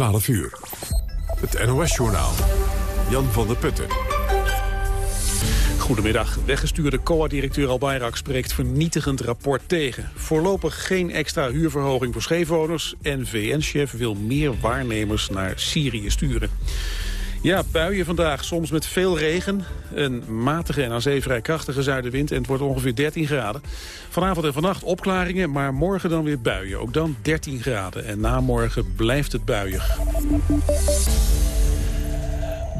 12 uur. Het NOS-journaal. Jan van der Putten. Goedemiddag. Weggestuurde COA-directeur Al spreekt vernietigend rapport tegen. Voorlopig geen extra huurverhoging voor scheefwoners... en VN-chef wil meer waarnemers naar Syrië sturen. Ja, buien vandaag, soms met veel regen. Een matige en aan zee vrij krachtige zuidenwind en het wordt ongeveer 13 graden. Vanavond en vannacht opklaringen, maar morgen dan weer buien. Ook dan 13 graden en na morgen blijft het buiig.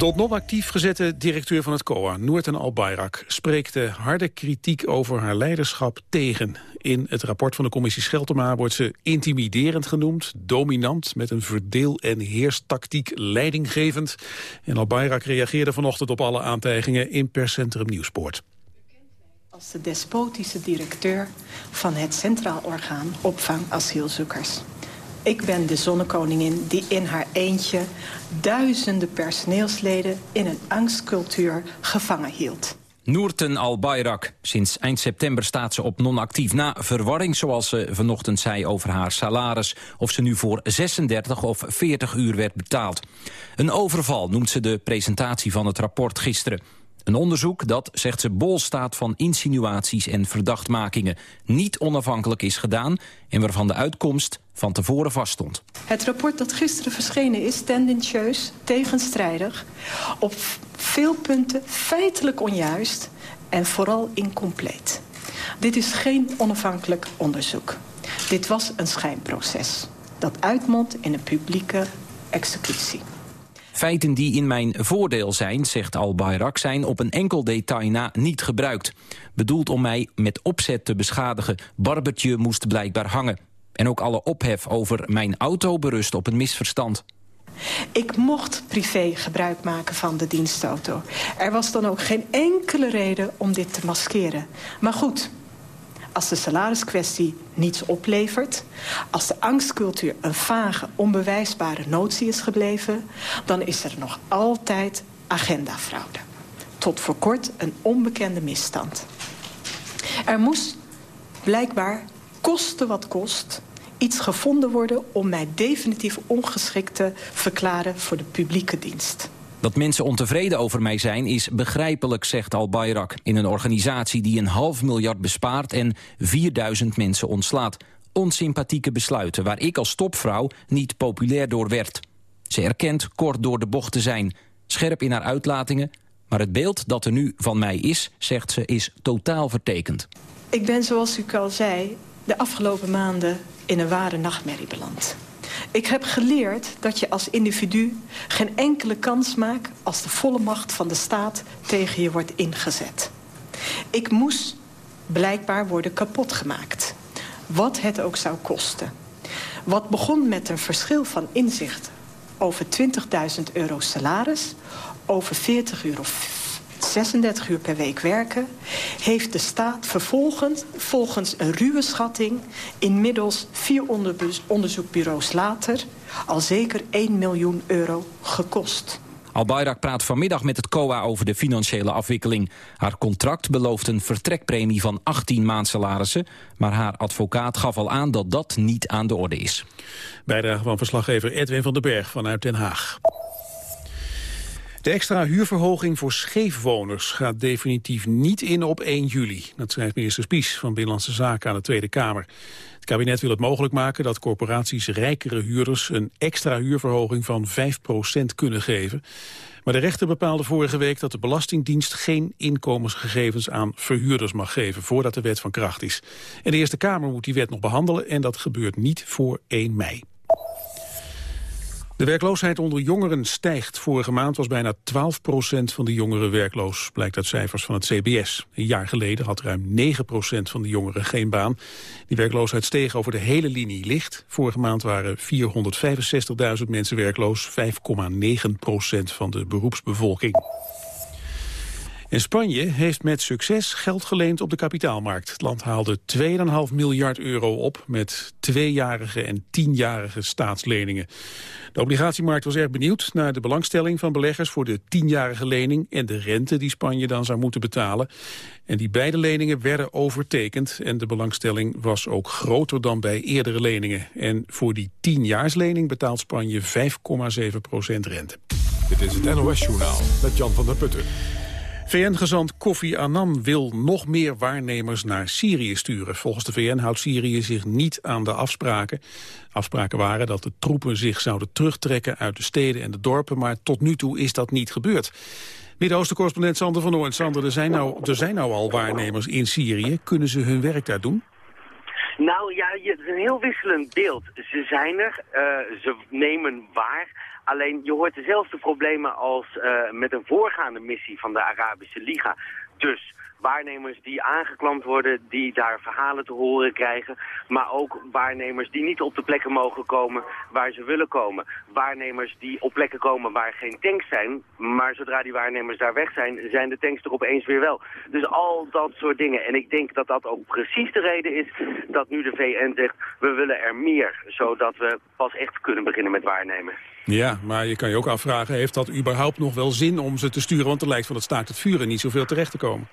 De nog actief gezette directeur van het COA, Noorten Albayrak... spreekt de harde kritiek over haar leiderschap tegen. In het rapport van de commissie Scheltema wordt ze intimiderend genoemd... dominant, met een verdeel- en heerstactiek leidinggevend. En Albayrak reageerde vanochtend op alle aantijgingen in perscentrum Nieuwspoort als de despotische directeur van het Centraal Orgaan Opvang Asielzoekers. Ik ben de zonnekoningin die in haar eentje duizenden personeelsleden in een angstcultuur gevangen hield. Noorten Al-Bayrak. Sinds eind september staat ze op non-actief na verwarring... zoals ze vanochtend zei over haar salaris... of ze nu voor 36 of 40 uur werd betaald. Een overval noemt ze de presentatie van het rapport gisteren. Een onderzoek dat, zegt ze, bol staat van insinuaties en verdachtmakingen... niet onafhankelijk is gedaan en waarvan de uitkomst van tevoren vaststond. Het rapport dat gisteren verschenen is tendentieus, tegenstrijdig... op veel punten feitelijk onjuist en vooral incompleet. Dit is geen onafhankelijk onderzoek. Dit was een schijnproces dat uitmondt in een publieke executie. Feiten die in mijn voordeel zijn, zegt Al-Bayrak, zijn op een enkel detail na niet gebruikt. Bedoeld om mij met opzet te beschadigen. Barbertje moest blijkbaar hangen. En ook alle ophef over mijn auto berust op een misverstand. Ik mocht privé gebruik maken van de dienstauto. Er was dan ook geen enkele reden om dit te maskeren. Maar goed, als de salariskwestie niets oplevert... als de angstcultuur een vage, onbewijsbare notie is gebleven... dan is er nog altijd agendafraude. Tot voor kort een onbekende misstand. Er moest blijkbaar, koste wat kost iets gevonden worden om mij definitief ongeschikt te verklaren voor de publieke dienst. Dat mensen ontevreden over mij zijn is begrijpelijk, zegt Al-Bayrak... in een organisatie die een half miljard bespaart en 4000 mensen ontslaat. Onsympathieke besluiten waar ik als topvrouw niet populair door werd. Ze erkent kort door de bocht te zijn, scherp in haar uitlatingen... maar het beeld dat er nu van mij is, zegt ze, is totaal vertekend. Ik ben, zoals u al zei, de afgelopen maanden in een ware nachtmerrie beland. Ik heb geleerd dat je als individu geen enkele kans maakt... als de volle macht van de staat tegen je wordt ingezet. Ik moest blijkbaar worden kapotgemaakt. Wat het ook zou kosten. Wat begon met een verschil van inzicht over 20.000 euro salaris... over 40 euro 36 uur per week werken... heeft de staat vervolgens, volgens een ruwe schatting... inmiddels vier onderzoekbureaus later... al zeker 1 miljoen euro gekost. Al-Bayrak praat vanmiddag met het COA over de financiële afwikkeling. Haar contract belooft een vertrekpremie van 18 maandsalarissen... maar haar advocaat gaf al aan dat dat niet aan de orde is. Bijdrage van verslaggever Edwin van den Berg vanuit Den Haag. De extra huurverhoging voor scheefwoners gaat definitief niet in op 1 juli. Dat schrijft minister Spies van Binnenlandse Zaken aan de Tweede Kamer. Het kabinet wil het mogelijk maken dat corporaties rijkere huurders... een extra huurverhoging van 5% kunnen geven. Maar de rechter bepaalde vorige week dat de Belastingdienst... geen inkomensgegevens aan verhuurders mag geven voordat de wet van kracht is. En de Eerste Kamer moet die wet nog behandelen... en dat gebeurt niet voor 1 mei. De werkloosheid onder jongeren stijgt. Vorige maand was bijna 12% van de jongeren werkloos, blijkt uit cijfers van het CBS. Een jaar geleden had ruim 9% van de jongeren geen baan. Die werkloosheid steeg over de hele linie licht. Vorige maand waren 465.000 mensen werkloos, 5,9% van de beroepsbevolking. En Spanje heeft met succes geld geleend op de kapitaalmarkt. Het land haalde 2,5 miljard euro op met tweejarige en tienjarige staatsleningen. De obligatiemarkt was erg benieuwd naar de belangstelling van beleggers voor de tienjarige lening en de rente die Spanje dan zou moeten betalen. En die beide leningen werden overtekend en de belangstelling was ook groter dan bij eerdere leningen. En voor die tienjaarslening betaalt Spanje 5,7 procent rente. Dit is het NOS-journaal met Jan van der Putten. VN-gezant Kofi Annan wil nog meer waarnemers naar Syrië sturen. Volgens de VN houdt Syrië zich niet aan de afspraken. Afspraken waren dat de troepen zich zouden terugtrekken uit de steden en de dorpen, maar tot nu toe is dat niet gebeurd. Midden-Oosten-correspondent Sander van Noord. Sander, er zijn, nou, er zijn nou al waarnemers in Syrië. Kunnen ze hun werk daar doen? Nou ja, het is een heel wisselend beeld. Ze zijn er, uh, ze nemen waar. Alleen je hoort dezelfde problemen als uh, met een voorgaande missie van de Arabische Liga. Dus waarnemers die aangeklampt worden, die daar verhalen te horen krijgen. Maar ook waarnemers die niet op de plekken mogen komen waar ze willen komen. Waarnemers die op plekken komen waar geen tanks zijn. Maar zodra die waarnemers daar weg zijn, zijn de tanks er opeens weer wel. Dus al dat soort dingen. En ik denk dat dat ook precies de reden is dat nu de VN zegt, we willen er meer. Zodat we pas echt kunnen beginnen met waarnemen. Ja, maar je kan je ook afvragen, heeft dat überhaupt nog wel zin om ze te sturen? Want er lijkt van het staakt het vuren niet zoveel terecht te komen.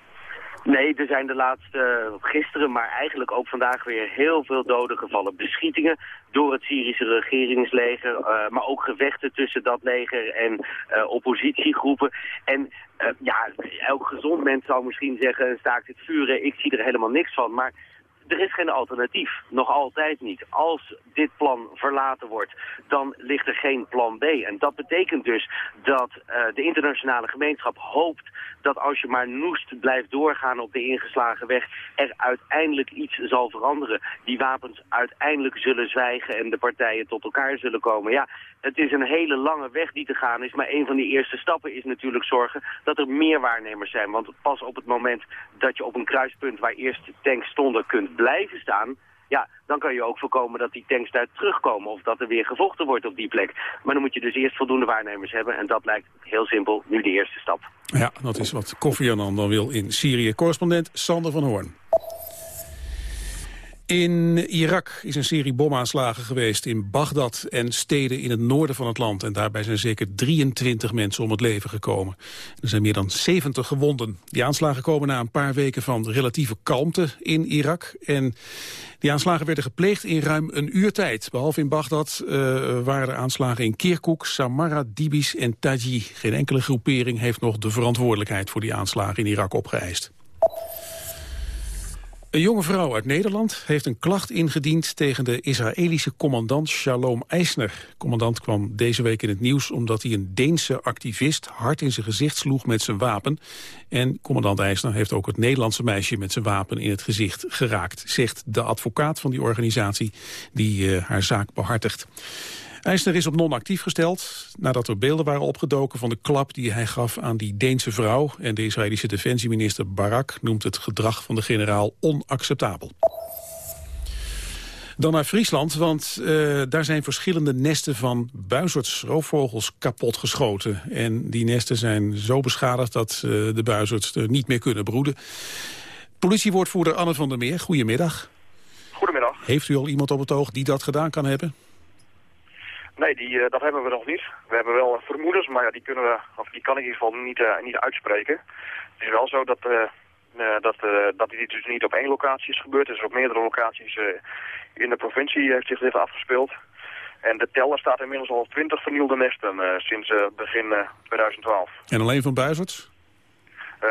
Nee, er zijn de laatste, gisteren, maar eigenlijk ook vandaag weer heel veel doden gevallen. Beschietingen door het Syrische regeringsleger, uh, maar ook gevechten tussen dat leger en uh, oppositiegroepen. En uh, ja, elk gezond mens zou misschien zeggen, staakt het vuren, ik zie er helemaal niks van. Maar er is geen alternatief. Nog altijd niet. Als dit plan verlaten wordt, dan ligt er geen plan B. En dat betekent dus dat uh, de internationale gemeenschap hoopt dat als je maar noest blijft doorgaan op de ingeslagen weg, er uiteindelijk iets zal veranderen. Die wapens uiteindelijk zullen zwijgen en de partijen tot elkaar zullen komen. Ja, het is een hele lange weg die te gaan is, maar een van die eerste stappen is natuurlijk zorgen dat er meer waarnemers zijn. Want pas op het moment dat je op een kruispunt waar eerst tanks stonden kunt blijven staan, ja, dan kan je ook voorkomen dat die tanks daar terugkomen of dat er weer gevochten wordt op die plek. Maar dan moet je dus eerst voldoende waarnemers hebben en dat lijkt heel simpel nu de eerste stap. Ja, dat is wat Kofi Annan dan wil in Syrië. Correspondent Sander van Hoorn. In Irak is een serie bomaanslagen geweest in Bagdad en steden in het noorden van het land. En daarbij zijn zeker 23 mensen om het leven gekomen. Er zijn meer dan 70 gewonden. Die aanslagen komen na een paar weken van relatieve kalmte in Irak. En die aanslagen werden gepleegd in ruim een uur tijd. Behalve in Bagdad uh, waren er aanslagen in Kirkuk, Samarra, Dibis en Taji. Geen enkele groepering heeft nog de verantwoordelijkheid voor die aanslagen in Irak opgeëist. Een jonge vrouw uit Nederland heeft een klacht ingediend tegen de Israëlische commandant Shalom Eisner. Commandant kwam deze week in het nieuws omdat hij een Deense activist hard in zijn gezicht sloeg met zijn wapen. En commandant Eisner heeft ook het Nederlandse meisje met zijn wapen in het gezicht geraakt, zegt de advocaat van die organisatie die uh, haar zaak behartigt. Eisner is op non-actief gesteld nadat er beelden waren opgedoken van de klap die hij gaf aan die Deense vrouw. En de Israëlische defensieminister Barak noemt het gedrag van de generaal onacceptabel. Dan naar Friesland, want uh, daar zijn verschillende nesten van buizerds, roofvogels kapotgeschoten. En die nesten zijn zo beschadigd dat uh, de buizerds er niet meer kunnen broeden. Politiewoordvoerder Anne van der Meer, goedemiddag. Goedemiddag. Heeft u al iemand op het oog die dat gedaan kan hebben? Nee, die, uh, dat hebben we nog niet. We hebben wel vermoedens, maar ja, die, kunnen we, of die kan ik in ieder geval niet, uh, niet uitspreken. Het is wel zo dat, uh, dat, dat dit dus niet op één locatie is gebeurd. Het is op meerdere locaties in de provincie heeft zich dit afgespeeld. En de teller staat inmiddels al op 20 vernielde nesten sinds begin 2012. En alleen van buizerds?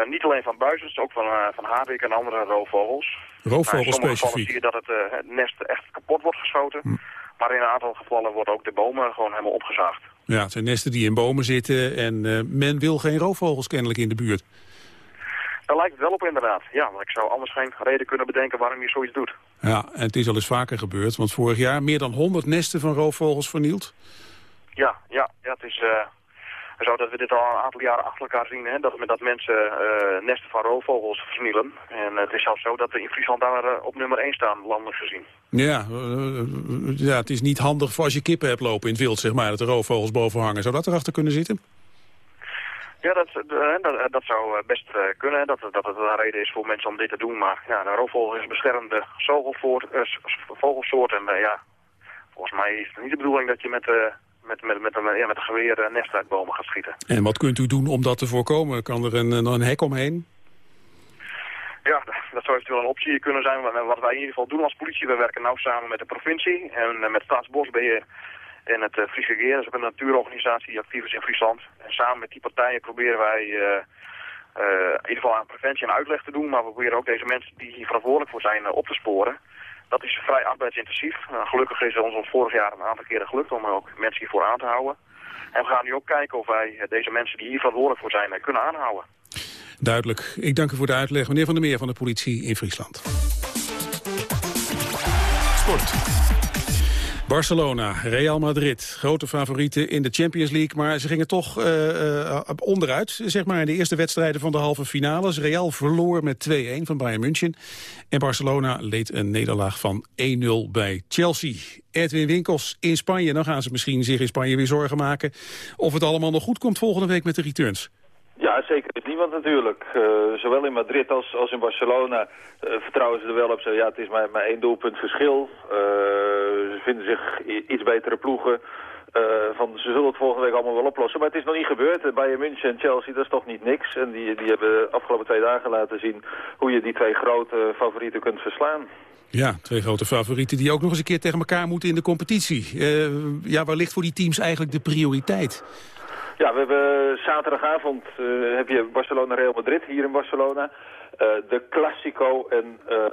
niet alleen van buizerds, ook van, van havik en andere roofvogels. Roofvogels specifiek? In sommige gevallen zie je dat het, het nest echt kapot wordt geschoten. Hm. Maar in een aantal gevallen worden ook de bomen gewoon helemaal opgezaagd. Ja, het zijn nesten die in bomen zitten en uh, men wil geen roofvogels kennelijk in de buurt. Daar lijkt het wel op inderdaad. Ja, maar ik zou anders geen reden kunnen bedenken waarom je zoiets doet. Ja, en het is al eens vaker gebeurd, want vorig jaar meer dan 100 nesten van roofvogels vernield. Ja, ja, ja het is uh, zo dat we dit al een aantal jaren achter elkaar zien, hè, dat, dat mensen uh, nesten van roofvogels vernielen. En het is zelfs zo dat we in Friesland daar op nummer 1 staan, landelijk gezien. Ja, uh, ja, het is niet handig voor als je kippen hebt lopen in het wild, zeg maar, dat de roofvogels boven hangen. Zou dat erachter kunnen zitten? Ja, dat, dat, dat zou best kunnen, dat, dat het een reden is voor mensen om dit te doen. Maar ja, de roofvogel is een beschermde vogelsoort. En ja, volgens mij is het niet de bedoeling dat je met, met, met, met, een, ja, met een geweer nest uit bomen gaat schieten. En wat kunt u doen om dat te voorkomen? Kan er een, een hek omheen? Ja, dat zou eventueel een optie kunnen zijn. Wat wij in ieder geval doen als politie, we werken nauw samen met de provincie en met Staatsbosbeheer en het uh, Friese Geer. Dat is ook een natuurorganisatie die actief is in Friesland. En samen met die partijen proberen wij uh, uh, in ieder geval aan preventie en uitleg te doen. Maar we proberen ook deze mensen die hier verantwoordelijk voor zijn op te sporen. Dat is vrij arbeidsintensief. gelukkig is het ons vorig jaar een aantal keren gelukt om ook mensen hiervoor aan te houden. En we gaan nu ook kijken of wij deze mensen die hier verantwoordelijk voor zijn kunnen aanhouden. Duidelijk. Ik dank u voor de uitleg. Meneer Van der Meer van de politie in Friesland. Sport. Barcelona, Real Madrid, grote favorieten in de Champions League. Maar ze gingen toch uh, uh, onderuit, zeg maar, in de eerste wedstrijden van de halve finales. Real verloor met 2-1 van Bayern München. En Barcelona leed een nederlaag van 1-0 bij Chelsea. Edwin Winkels in Spanje. Dan gaan ze misschien zich in Spanje weer zorgen maken... of het allemaal nog goed komt volgende week met de returns. Ja, zeker niemand natuurlijk. Uh, zowel in Madrid als, als in Barcelona uh, vertrouwen ze er wel op. Zo, ja, het is maar, maar één doelpunt verschil. Uh, ze vinden zich iets betere ploegen. van, ze zullen het volgende week allemaal wel oplossen. Maar het is nog niet gebeurd. Bayern München en Chelsea, dat is toch niet niks. En die, die hebben de afgelopen twee dagen laten zien hoe je die twee grote favorieten kunt verslaan. Ja, twee grote favorieten die ook nog eens een keer tegen elkaar moeten in de competitie. ja, waar ligt voor die teams eigenlijk de prioriteit? Ja, we hebben zaterdagavond uh, heb je Barcelona-Real Madrid hier in Barcelona. Uh, de Classico. En uh,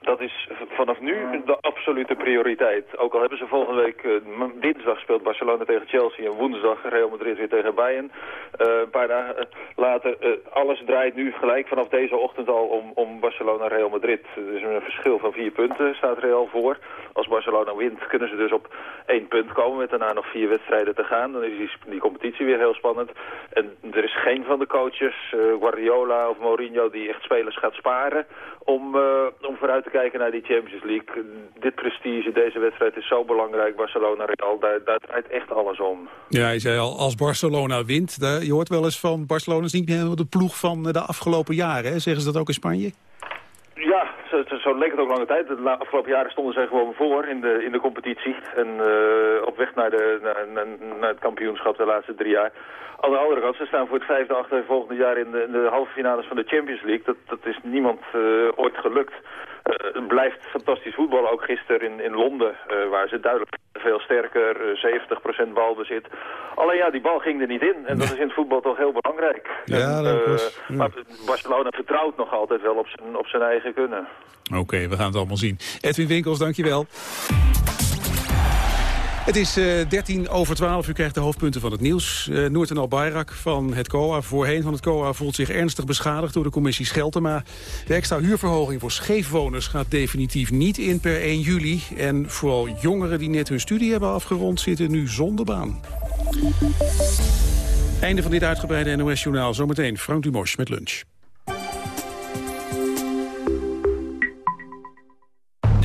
dat is vanaf nu de absolute prioriteit. Ook al hebben ze volgende week uh, dinsdag speelt Barcelona tegen Chelsea en woensdag Real Madrid weer tegen Bayern. een paar dagen later, alles draait nu gelijk vanaf deze ochtend al om, om Barcelona-Real Madrid. Er is een verschil van vier punten, staat Real voor. Als Barcelona wint kunnen ze dus op één punt komen met daarna nog vier wedstrijden te gaan. Dan is die, die competitie weer heel spannend. En er is geen van de coaches, Guardiola of Mourinho, die echt spelen gaat sparen om, uh, om vooruit te kijken naar die Champions League. Dit prestige, deze wedstrijd is zo belangrijk. Barcelona-Real, daar, daar draait echt alles om. Ja, je zei al, als Barcelona wint, je hoort wel eens van Barcelona is niet meer de ploeg van de afgelopen jaren. Hè? Zeggen ze dat ook in Spanje? Ja, zo, zo, leek het ook lange tijd. De afgelopen jaren stonden zij gewoon voor in de, in de competitie. En uh, op weg naar, de, naar, naar, het kampioenschap de laatste drie jaar. Aan de andere kant, ze staan voor het vijfde achter volgende jaar in de, in de halve finales van de Champions League. Dat, dat is niemand uh, ooit gelukt. Uh, het blijft fantastisch voetbal, ook gisteren in, in Londen, uh, waar ze duidelijk veel sterker, 70% balbezit. Alleen ja, die bal ging er niet in. En dat is in het voetbal toch heel belangrijk. Ja, dat was, ja. Maar Barcelona vertrouwt nog altijd wel op zijn, op zijn eigen kunnen. Oké, we gaan het allemaal zien. Edwin Winkels, dankjewel. Het is uh, eh, 13 over 12. U krijgt de hoofdpunten van het nieuws. Uh, Noorten Al Bayrak van het COA, voorheen van het COA... voelt zich ernstig beschadigd door de commissie Scheltema. De extra huurverhoging voor scheefwoners gaat definitief niet in per 1 juli. En vooral jongeren die net hun studie hebben afgerond... zitten nu zonder baan. Einde van dit uitgebreide NOS-journaal. Zometeen Frank Dumos met lunch.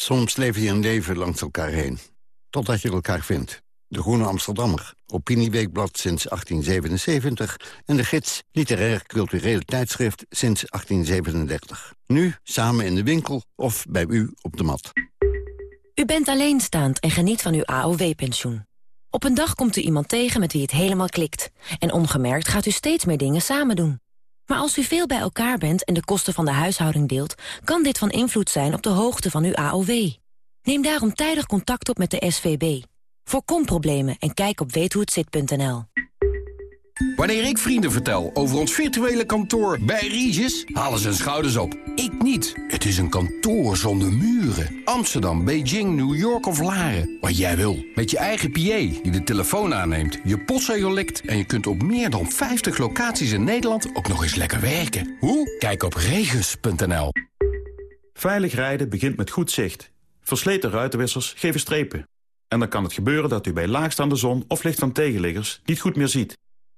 Soms leef je een leven langs elkaar heen. Totdat je elkaar vindt. De Groene Amsterdammer, Opinieweekblad sinds 1877... en de gids Literair Cultureel Tijdschrift sinds 1837. Nu samen in de winkel of bij u op de mat. U bent alleenstaand en geniet van uw AOW-pensioen. Op een dag komt u iemand tegen met wie het helemaal klikt. En ongemerkt gaat u steeds meer dingen samen doen. Maar als u veel bij elkaar bent en de kosten van de huishouding deelt... kan dit van invloed zijn op de hoogte van uw AOW. Neem daarom tijdig contact op met de SVB. Voorkom problemen en kijk op weethohetzit.nl. Wanneer ik vrienden vertel over ons virtuele kantoor bij Regis, halen ze hun schouders op. Ik niet. Het is een kantoor zonder muren. Amsterdam, Beijing, New York of Laren. Wat jij wil. Met je eigen PA die de telefoon aanneemt, je postzegel likt... en je kunt op meer dan 50 locaties in Nederland ook nog eens lekker werken. Hoe? Kijk op regis.nl. Veilig rijden begint met goed zicht. Versleten ruitenwissers geven strepen. En dan kan het gebeuren dat u bij laagstaande zon of licht van tegenliggers niet goed meer ziet.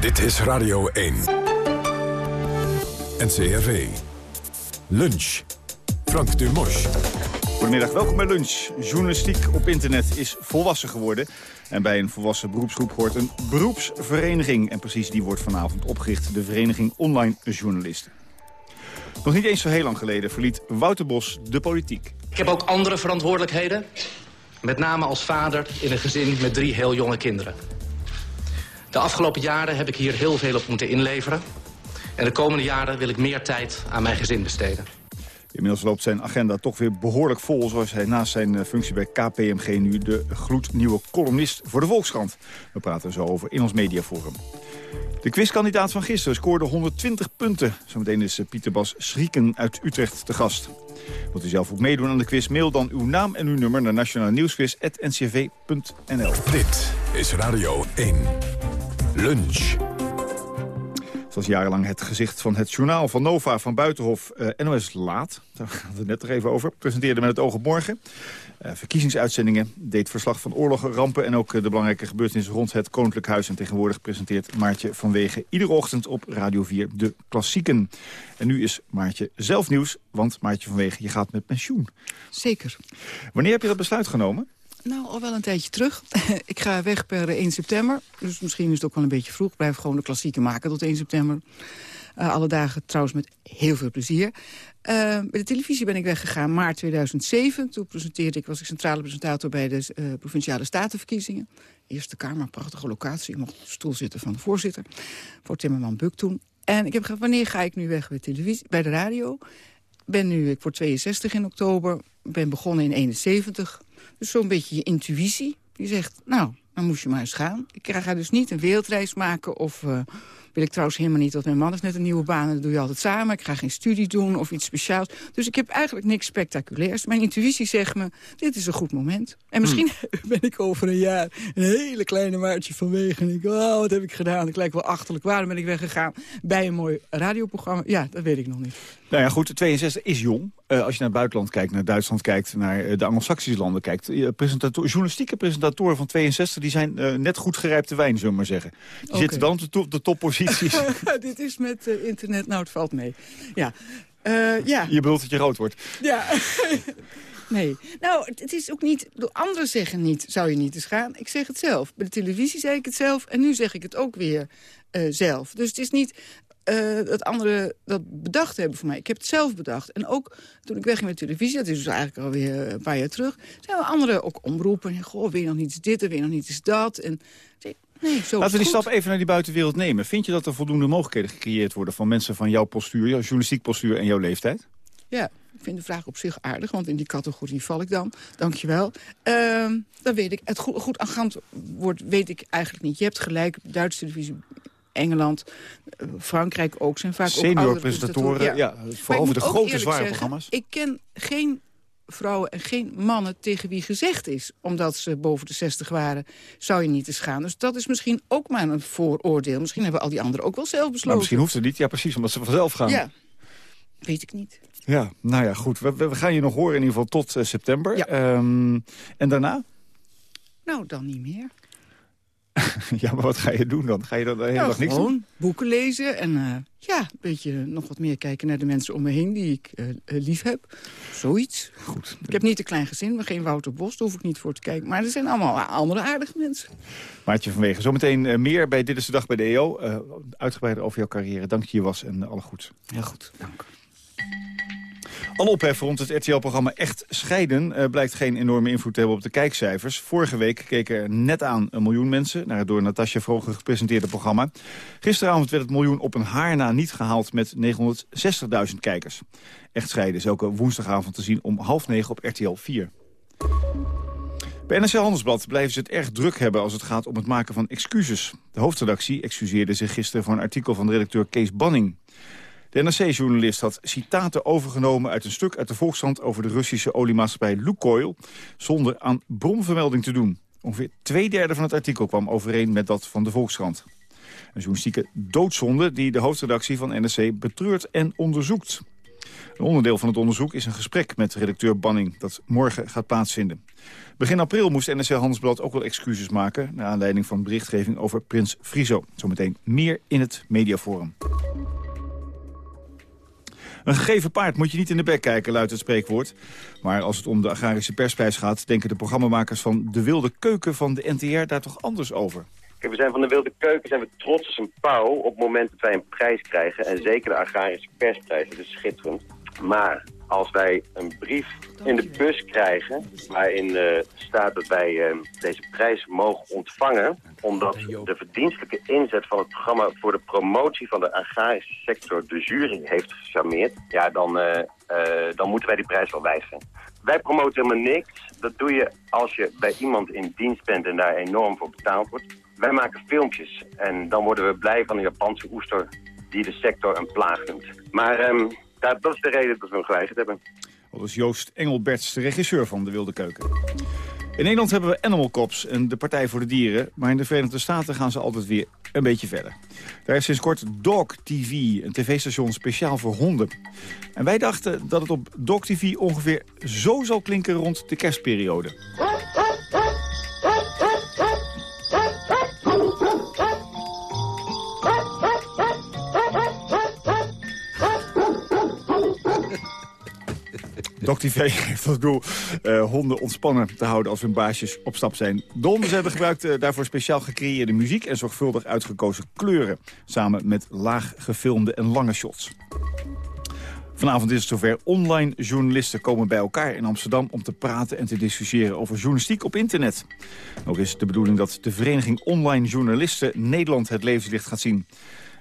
Dit is Radio 1. NCRV. Lunch. Frank Dumos. Goedemiddag, welkom bij Lunch. Journalistiek op internet is volwassen geworden. En bij een volwassen beroepsgroep hoort een beroepsvereniging. En precies die wordt vanavond opgericht, de Vereniging Online Journalisten. Nog niet eens zo heel lang geleden verliet Wouter Bos de politiek. Ik heb ook andere verantwoordelijkheden. Met name als vader in een gezin met drie heel jonge kinderen. De afgelopen jaren heb ik hier heel veel op moeten inleveren. En de komende jaren wil ik meer tijd aan mijn gezin besteden. Inmiddels loopt zijn agenda toch weer behoorlijk vol... zoals hij naast zijn eh, functie bij KPMG nu de gloednieuwe columnist voor de Volkskrant. We praten zo over in ons mediaforum. De quizkandidaat van gisteren scoorde 120 punten. Zometeen is eh, Pieter Bas Schrieken uit Utrecht te gast. Wilt u zelf ook meedoen aan de quiz? Mail dan uw naam en uw nummer naar nationale nieuwsquiz.ncv.nl. Dit is Radio 1. Lunch. Het was jarenlang het gezicht van het journaal van Nova van Buitenhof uh, NOS Laat. Daar gaan we het net nog even over. Presenteerde met het oog op morgen. Uh, verkiezingsuitzendingen, deed verslag van oorlogen, rampen... en ook uh, de belangrijke gebeurtenissen rond het Koninklijk Huis. En tegenwoordig presenteert Maartje vanwege iedere ochtend op Radio 4 de klassieken. En nu is Maartje zelf nieuws, want Maartje vanwege je gaat met pensioen. Zeker. Wanneer heb je dat besluit genomen? Nou, al wel een tijdje terug. ik ga weg per 1 september. Dus misschien is het ook wel een beetje vroeg. Blijf gewoon de klassieken maken tot 1 september. Uh, alle dagen trouwens met heel veel plezier. Uh, bij de televisie ben ik weggegaan maart 2007. Toen presenteerde ik, was ik centrale presentator bij de Provinciale Statenverkiezingen. Eerste Kamer, prachtige locatie. Ik mocht op de stoel zitten van de voorzitter. Voor Timmerman Buk toen. En ik heb gevraagd, wanneer ga ik nu weg bij, televisie, bij de radio? Ben nu, ik word 62 in oktober. Ben begonnen in 71. Dus zo'n beetje je intuïtie. Die zegt, nou, dan moest je maar eens gaan. Ik ga dus niet een wereldreis maken of... Uh, wil ik trouwens helemaal niet, want mijn man is net een nieuwe baan... en dat doe je altijd samen. Ik ga geen studie doen of iets speciaals. Dus ik heb eigenlijk niks spectaculairs. Mijn intuïtie zegt me, dit is een goed moment. En misschien hmm. ben ik over een jaar een hele kleine maartje vanwege... en ik, oh, wat heb ik gedaan? Ik lijk wel achterlijk. Waarom ben ik weggegaan? Bij een mooi radioprogramma? Ja, dat weet ik nog niet. Nou ja, goed, 62 is jong. Uh, als je naar het buitenland kijkt, naar Duitsland kijkt... naar uh, de Anglo-Saxische landen kijkt... Uh, presentator, journalistieke presentatoren van 62... die zijn net goed gerijpte wijn, zullen we maar zeggen. Die okay. zitten dan op de, top, de Dit is met internet, nou, het valt mee. Ja. ja. Je bedoelt dat je rood wordt? Ja. Nee. Nou, het is ook niet... Anderen zeggen niet, zou je niet eens gaan. Ik zeg het zelf. Bij de televisie zeg ik het zelf. En nu zeg ik het ook weer uh, zelf. Dus het is niet uh, dat anderen dat bedacht hebben voor mij. Ik heb het zelf bedacht. En ook toen ik wegging met televisie, dat is dus eigenlijk alweer een paar jaar terug... zijn we anderen ook omroepen. En, goh, je nog niet dit en je nog niet eens dat? En, nee, zo Laten we die stap even naar die buitenwereld nemen. Vind je dat er voldoende mogelijkheden gecreëerd worden... van mensen van jouw postuur, jouw journalistiek postuur en jouw leeftijd? Ja, ik vind de vraag op zich aardig, want in die categorie val ik dan. Dankjewel. Uh, dan weet ik, het goed, goed aangaand wordt, weet ik eigenlijk niet. Je hebt gelijk, Duitse televisie Engeland, Frankrijk ook zijn vaak Senior ook presentatoren, ja. ja vooral over de grote zware programma's. Ik ken geen vrouwen en geen mannen tegen wie gezegd is... omdat ze boven de 60 waren, zou je niet eens gaan. Dus dat is misschien ook maar een vooroordeel. Misschien hebben al die anderen ook wel zelf besloten. Maar misschien hoeft het niet, ja precies, omdat ze vanzelf gaan. Ja, weet ik niet. Ja, nou ja, goed. We, we gaan je nog horen in ieder geval tot uh, september. Ja. Um, en daarna? Nou, dan niet meer. Ja, maar wat ga je doen dan? Ga je dan de hele Nou, niks gewoon doen? boeken lezen en eh, ja, een beetje nog wat meer kijken naar de mensen om me heen die ik eh, lief heb. Zoiets. Goed. Ik heb niet een klein gezin, maar geen Wouter Bos, daar hoef ik niet voor te kijken. Maar er zijn allemaal andere aardige mensen. Maartje van Wegen, zometeen meer bij Dit is de Dag bij de EO. Uitgebreider over jouw carrière. Dank je was en alle goed. Heel goed, dank. Alle ophef rond het RTL-programma Echt Scheiden... eh, blijkt geen enorme invloed te hebben op de kijkcijfers. Vorige week keken er net aan een miljoen mensen... naar het door Natasja Vroger gepresenteerde programma. Gisteravond werd het miljoen op een haar na niet gehaald... met 960.000 kijkers. Echt Scheiden is elke woensdagavond te zien om half negen op RTL 4. Bij NRC Handelsblad blijven ze het erg druk hebben als het gaat om het maken van excuses. De hoofdredactie excuseerde zich gisteren voor een artikel van de redacteur Kees Banning. De NRC-journalist had citaten overgenomen uit een stuk uit de Volkskrant over de Russische oliemaatschappij Lukoil, zonder aan bronvermelding te doen. Ongeveer twee derde van het artikel kwam overeen met dat van de Volkskrant. Een journalistieke doodzonde die de hoofdredactie van NRC betreurt en onderzoekt. Een onderdeel van het onderzoek is een gesprek met redacteur Banning... dat morgen gaat plaatsvinden. Begin april moest NRC Handelsblad ook wel excuses maken... naar aanleiding van berichtgeving over Prins Friso. Zometeen meer in het mediaforum. Een gegeven paard moet je niet in de bek kijken, luidt het spreekwoord. Maar als het om de agrarische persprijs gaat... denken de programmamakers van De Wilde Keuken van de NTR daar toch anders over. Kijk, we zijn van de Wilde Keuken zijn we trots als een pauw op het moment dat wij een prijs krijgen. En zeker de agrarische persprijs, is schitterend. Maar als wij een brief in de bus krijgen waarin eh, staat dat wij eh, deze prijs mogen ontvangen... omdat de verdienstelijke inzet van het programma voor de promotie van de agrarische sector de jury heeft gecharmeerd... ja, dan, eh, dan moeten wij die prijs wel wijzigen. Wij promoten helemaal niks. Dat doe je als je bij iemand in dienst bent en daar enorm voor betaald wordt. Wij maken filmpjes en dan worden we blij van een Japanse oester die de sector een plaag noemt. Maar ehm, ja, dat is de reden dat we hem geweigerd hebben. Dat is Joost Engelberts, de regisseur van De Wilde Keuken. In Nederland hebben we Animal Cops en de Partij voor de Dieren. Maar in de Verenigde Staten gaan ze altijd weer een beetje verder. Daar is sinds kort Dog TV, een tv-station speciaal voor honden. En wij dachten dat het op Dog TV ongeveer zo zal klinken rond de kerstperiode. Dog TV heeft als doel eh, honden ontspannen te houden als hun baasjes op stap zijn. De hebben gebruikt eh, daarvoor speciaal gecreëerde muziek en zorgvuldig uitgekozen kleuren. Samen met laag gefilmde en lange shots. Vanavond is het zover. Online journalisten komen bij elkaar in Amsterdam... om te praten en te discussiëren over journalistiek op internet. Ook is het de bedoeling dat de vereniging Online Journalisten... Nederland het levenslicht gaat zien.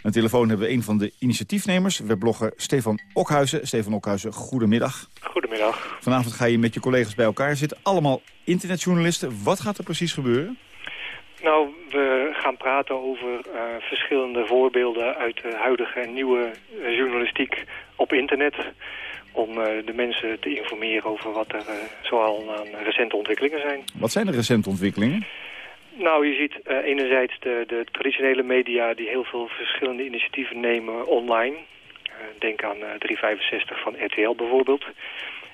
Aan de telefoon hebben we een van de initiatiefnemers, webblogger Stefan Okhuizen. Stefan Okhuizen, goedemiddag. Goedemiddag. Vanavond ga je met je collega's bij elkaar zitten. Allemaal internetjournalisten. Wat gaat er precies gebeuren? Nou, we gaan praten over eh, verschillende voorbeelden uit de huidige en nieuwe eh, journalistiek op internet. Om eh, de mensen te informeren over wat er zoal aan recente ontwikkelingen zijn. Wat zijn de recente ontwikkelingen? Nou, je ziet uh, enerzijds de, de, traditionele media die heel veel verschillende initiatieven nemen online. Uh, denk aan uh, 365 van RTL bijvoorbeeld.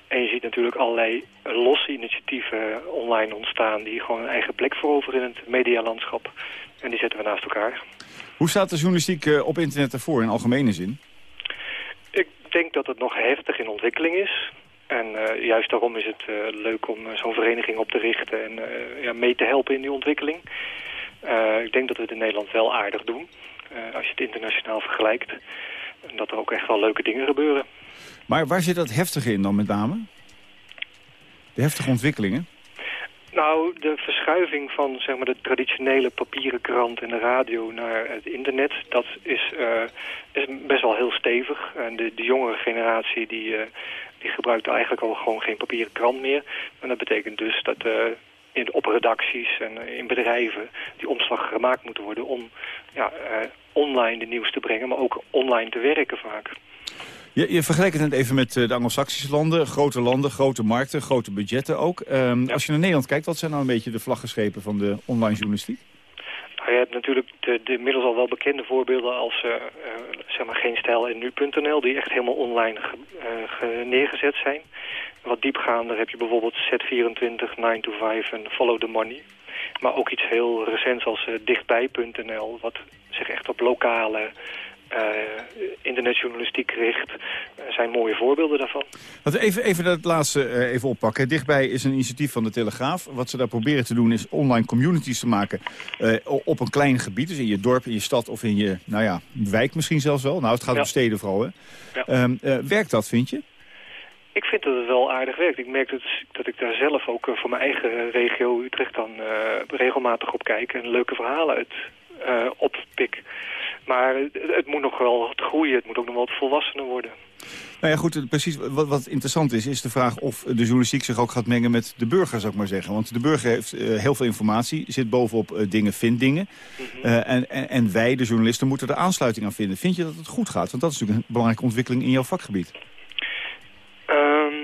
En je ziet natuurlijk allerlei losse initiatieven online ontstaan... die gewoon een eigen plek veroveren in het medialandschap. En die zetten we naast elkaar. Hoe staat de journalistiek op internet ervoor in algemene zin? Ik denk dat het nog heftig in ontwikkeling is. En uh, juist daarom is het uh, leuk om uh, zo'n vereniging op te richten en ja, mee te helpen in die ontwikkeling. ik denk dat we het in Nederland wel aardig doen, als je het internationaal vergelijkt. En dat er ook echt wel leuke dingen gebeuren. Maar waar zit dat heftige in dan met name? De heftige ontwikkelingen? Nou, de verschuiving van zeg maar, de traditionele papieren krant en de radio naar het internet, dat is, uh, is best wel heel stevig. En de, de jongere generatie die, uh, die gebruikt eigenlijk al gewoon geen papieren krant meer. En dat betekent dus dat uh, in, op redacties en in bedrijven die omslag gemaakt moeten worden om ja, online de nieuws te brengen, maar ook online te werken vaak. Je, je vergelijkt het net even met de Anglo-Saxische landen. Grote landen, grote markten, grote budgetten ook. Um, ja. Als je naar Nederland kijkt, wat zijn nou een beetje de vlaggenschepen van de online journalistiek? Je hebt natuurlijk de, de inmiddels al wel bekende voorbeelden als uh, zeg maar Geen Stijl en Nu.nl... die echt helemaal online ge neergezet zijn. Wat diepgaander heb je bijvoorbeeld Z24, 9 to 5 en Follow the Money. Maar ook iets heel recents als dichtbij.nl, wat zich echt op lokale uh, internetjournalistiek richt, uh, zijn mooie voorbeelden daarvan. Laten we even, even dat laatste uh, even oppakken. Dichtbij is een initiatief van de Telegraaf. Wat ze daar proberen te doen is online communities te maken op een klein gebied. Dus in je dorp, in je stad of in je nou ja, wijk misschien zelfs wel. Nou, het gaat ja. om steden vooral. Hè? Ja. Um, werkt dat, vind je? Ik vind dat het wel aardig werkt. Ik merk dat, dat ik daar zelf ook voor mijn eigen regio Utrecht dan regelmatig op kijk en leuke verhalen uit oppik. Maar het moet nog wel wat groeien, het moet ook nog wel wat volwassener worden. Nou ja, goed, precies wat, wat interessant is, is de vraag of de journalistiek zich ook gaat mengen met de burger, zou ik maar zeggen. Want de burger heeft uh, heel veel informatie, zit bovenop uh, dingen, vindt dingen. Mm -hmm. uh, en, en, en, wij, de journalisten, moeten er aansluiting aan vinden. Vind je dat het goed gaat? Want dat is natuurlijk een belangrijke ontwikkeling in jouw vakgebied. Um,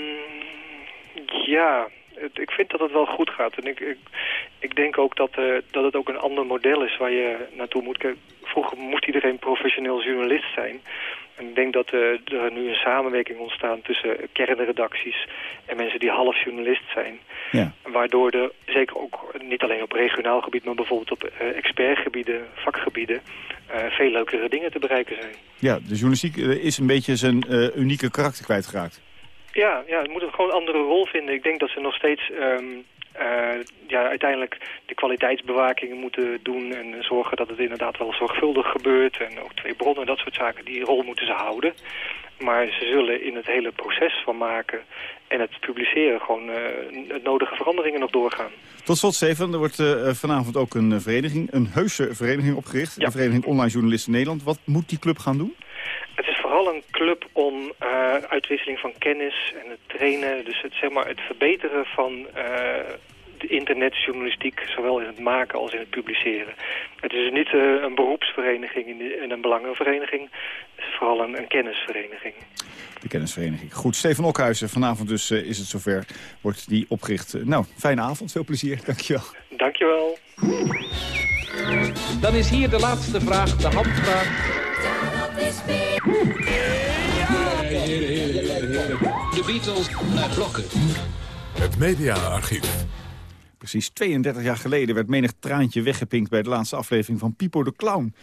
ja, het, ik vind dat het wel goed gaat. En ik, ik, ik denk ook dat, uh, dat het ook een ander model is waar je naartoe moet. Vroeger moest iedereen professioneel journalist zijn. En ik denk dat uh, er nu een samenwerking ontstaat tussen kernredacties en mensen die half journalist zijn. Ja. Waardoor er zeker ook niet alleen op regionaal gebied, maar bijvoorbeeld op uh, expertgebieden, vakgebieden, uh, veel leukere dingen te bereiken zijn. Ja, de journalistiek is een beetje zijn unieke karakter kwijtgeraakt. Ja, ja, het moet een gewoon een andere rol vinden. Ik denk dat ze nog steeds um, uh, ja, uiteindelijk de kwaliteitsbewakingen moeten doen... en zorgen dat het inderdaad wel zorgvuldig gebeurt. En ook twee bronnen, dat soort zaken. Die rol moeten ze houden. Maar ze zullen in het hele proces van maken en het publiceren... gewoon uh, het nodige veranderingen nog doorgaan. Tot slot, Steven, er wordt uh, vanavond ook een vereniging, een heuse vereniging opgericht. Ja. De Vereniging Online Journalisten Nederland. Wat moet die club gaan doen? Vooral een club om uh, uitwisseling van kennis en het trainen, dus het, zeg maar, het verbeteren van uh, de internetjournalistiek, zowel in het maken als in het publiceren. Het is niet uh, een beroepsvereniging en een belangenvereniging, het is vooral een, een, kennisvereniging. De kennisvereniging. Goed, Steven Okhuizen, vanavond dus is het zover, wordt die opgericht. nou, fijne avond, veel plezier, dankjewel. Dankjewel. Dan is hier de laatste vraag, de handvraag. De Beatles naar blokken. Het mediaarchief. Precies 32 jaar geleden werd menig traantje weggepinkt... bij de laatste aflevering van Pipo de Clown.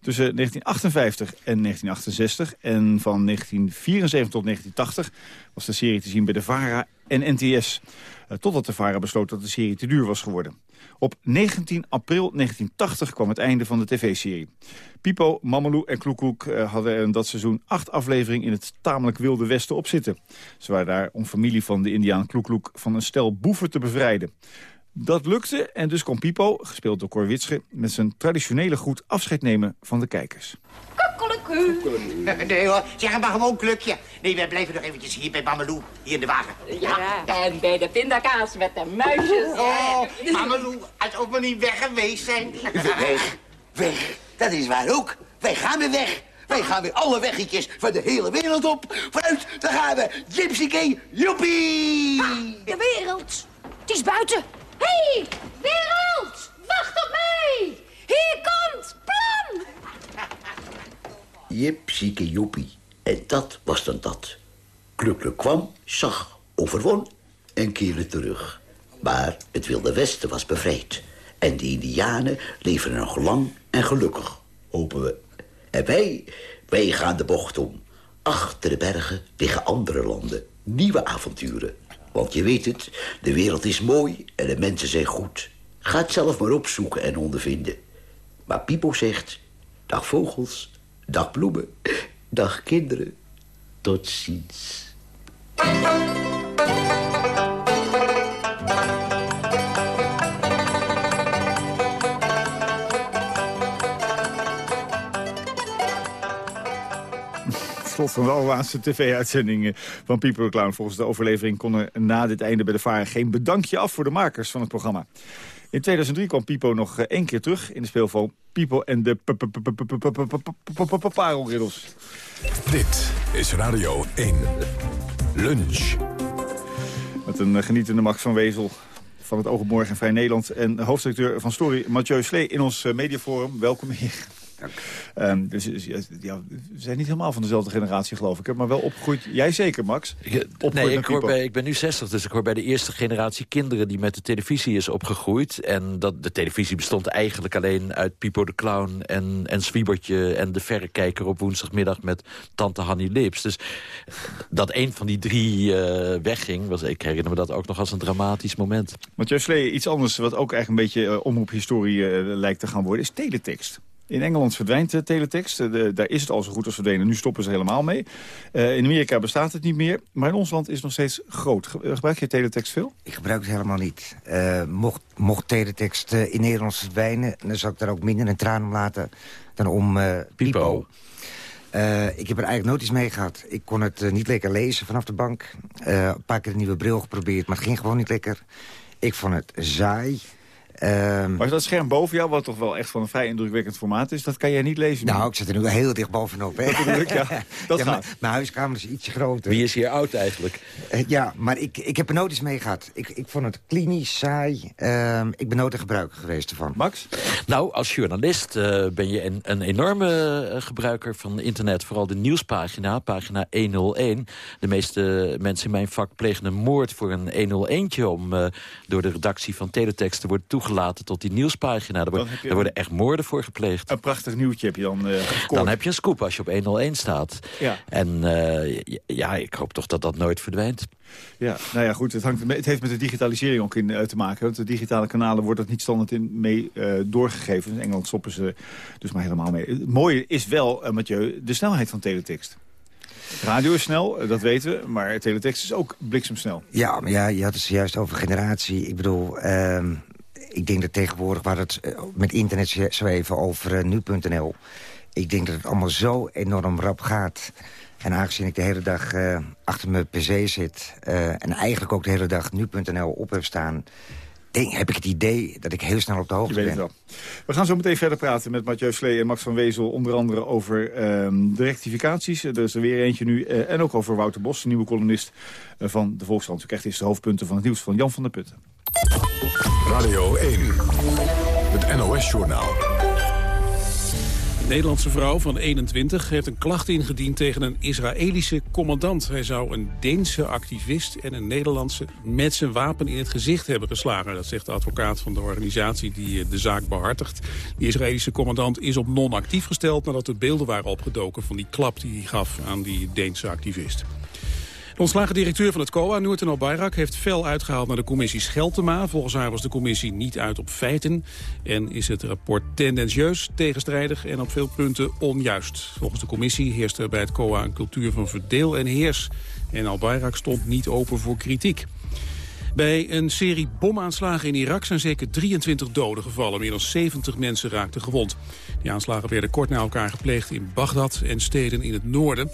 Tussen 1958 en 1968 en van 1974 tot 1980... was de serie te zien bij de VARA en NTS. Totdat de VARA besloot dat de serie te duur was geworden. Op 19 april 1980 kwam het einde van de tv-serie. Pipo, Mameloe en Kloekoek uh, hadden in dat seizoen acht afleveringen in het tamelijk wilde westen op zitten. Ze waren daar om familie van de indiaan Kloekloek van een stel boeven te bevrijden. Dat lukte en dus kon Pipo, gespeeld door Cor Witsche, met zijn traditionele groet afscheid nemen van de kijkers. Nee hoor, zeg maar gewoon klukje. Nee, wij blijven nog eventjes hier bij Mamelou, hier in de wagen. Ja, en bij de pindakaas met de muisjes. Oh, Mamelou, alsof we niet weg geweest zijn. Weg, weg, dat is waar ook. Wij gaan weer weg. Wij gaan weer alle weggetjes van de hele wereld op. Vooruit, daar gaan we. Gypsy King, joepie! Ah, de wereld, het is buiten. Hé, hey, wereld, wacht op mij. Hier komt Plan. Jip, zieke joepie. En dat was dan dat. Klukluk kwam, zag, overwon en keerde terug. Maar het Wilde Westen was bevrijd. En de Indianen leven nog lang en gelukkig, hopen we. En wij, wij gaan de bocht om. Achter de bergen liggen andere landen. Nieuwe avonturen. Want je weet het, de wereld is mooi en de mensen zijn goed. Ga het zelf maar opzoeken en ondervinden. Maar Pipo zegt, dag vogels, Dag bloemen. Dag kinderen. Tot ziens. slot van de allerlaatste tv-uitzendingen van People Clown. Volgens de overlevering kon er na dit einde bij de varen geen bedankje af voor de makers van het programma. In 2003 kwam Pipo nog één keer terug in de speelfilm Pipo en de parelriddels. Dit is Radio 1. Lunch. Met een genietende Max van Wezel van het Oog op Morgen en Vrij Nederland... en hoofddirecteur van Story, Mathieu Slee, in ons mediaforum. Welkom hier. Ehm, dus dus, ja, ja, we zijn niet helemaal van dezelfde generatie, geloof ik. hè, Maar wel opgegroeid. Jij zeker, Max? Opgegroeid nee, ik, hoor bij, ik ben nu 60, dus ik hoor bij de eerste generatie kinderen... die met de televisie is opgegroeid. En dat, de televisie bestond eigenlijk alleen uit Pipo de Clown... en, en Zwiebertje en de verrekijker op woensdagmiddag met tante Hanny Lips. Dus dat een van die drie eh, wegging, was, ik herinner me dat ook nog als een dramatisch moment. Mathieu Slee, iets anders wat ook eigenlijk een beetje eh, omroephistorie eh, lijkt te gaan worden... is teletext. In Engeland verdwijnt de teletext. Eh, de- daar is het al zo goed als verdwenen. Nu stoppen ze helemaal mee. Eh, in Amerika bestaat het niet meer. Maar in ons land is het nog steeds groot. Eh, Gebruik je teletext veel? Ik gebruik het helemaal niet. Eh, mocht, mocht teletext eh, in Nederland verdwijnen... dan zou ik daar ook minder een traan om laten dan om eh Pipo. Eh, ik heb er eigenlijk nooit iets mee gehad. Ik kon het niet lekker lezen vanaf de bank. Eh, een paar keer een nieuwe bril geprobeerd, maar het ging gewoon niet lekker. Ik vond het saai. Ehm, Maar dat scherm boven jou, wat toch wel echt van een vrij indrukwekkend formaat is... dat kan jij niet lezen nu. nou, ik zit er nu heel dicht bovenop. Hè? Dat bedoel ik, ja. Dat Ja, gaat. mijn, mijn huiskamer is ietsje groter. Wie is hier oud eigenlijk? Eh, ja, maar ik, ik heb er nooit iets mee gehad. Ik, ik vond het klinisch, saai. Ehm, ik ben nooit een gebruiker geweest ervan. Max? Nou, als journalist eh, ben je een, een enorme eh, gebruiker van internet. Vooral de nieuwspagina, pagina 101. De meeste mensen in mijn vak plegen een moord voor een 101'tje... om eh, door de redactie van Teletext te worden toegelaten tot die nieuwspagina. Daar, wordt- worden echt moorden voor gepleegd. Een prachtig nieuwtje heb je dan eh. Dan heb je een scoop als je op 101 staat. Ja. En eh, ja, ik hoop toch dat dat nooit verdwijnt. Ja, nou ja, goed. Het, hangt, het heeft met de digitalisering ook in, eh, te maken. Want de digitale kanalen wordt dat niet standaard in mee eh, doorgegeven. In Engeland stoppen ze dus maar helemaal mee. Het mooie is wel, eh, Mathieu, de snelheid van teletext. Radio is snel, dat weten we. Maar teletext is ook bliksemsnel. Ja, maar ja, je had het zojuist over generatie. Ik bedoel, ehm, ik denk dat tegenwoordig... waar het eh, met internet zo- zo even over eh, nu.nl... ik denk dat het allemaal zo enorm rap gaat... En aangezien ik de hele dag eh, achter mijn pc zit... en eigenlijk ook de hele dag nu.nl op heb staan... Denk, heb ik het idee dat ik heel snel op de Je hoogte ben. wel. We gaan zo meteen verder praten met Mathieu Slee en Max van Wezel. Onder andere over ehm, de rectificaties. Er is er weer eentje nu. eh, en ook over Wouter Bos, de nieuwe columnist eh, van de Volkskrant. U krijgt eerst de hoofdpunten van het nieuws van Jan van der Putten. Radio 1. Het NOS-journaal. Nederlandse vrouw van 21 heeft een klacht ingediend tegen een Israëlische commandant. Hij zou een Deense activist en een Nederlandse met zijn wapen in het gezicht hebben geslagen. Dat zegt de advocaat van de organisatie die eh, de zaak behartigt. Die Israëlische commandant is op non-actief gesteld nadat er beelden waren opgedoken van die klap die hij gaf aan die Deense activist. De ontslagen directeur van het COA, Noorten Al-Bayrak, heeft fel uitgehaald naar de commissie Scheltema. Volgens haar was de commissie niet uit op feiten en is het rapport tendentieus, tegenstrijdig en op veel punten onjuist. Volgens de commissie heerst er bij het COA een cultuur van verdeel en heers. En Al-Bayrak stond niet open voor kritiek. Bij een serie bomaanslagen in Irak zijn zeker 23 doden gevallen. Meer dan 70 mensen raakten gewond. Die aanslagen werden kort na elkaar gepleegd in Bagdad en steden in het noorden.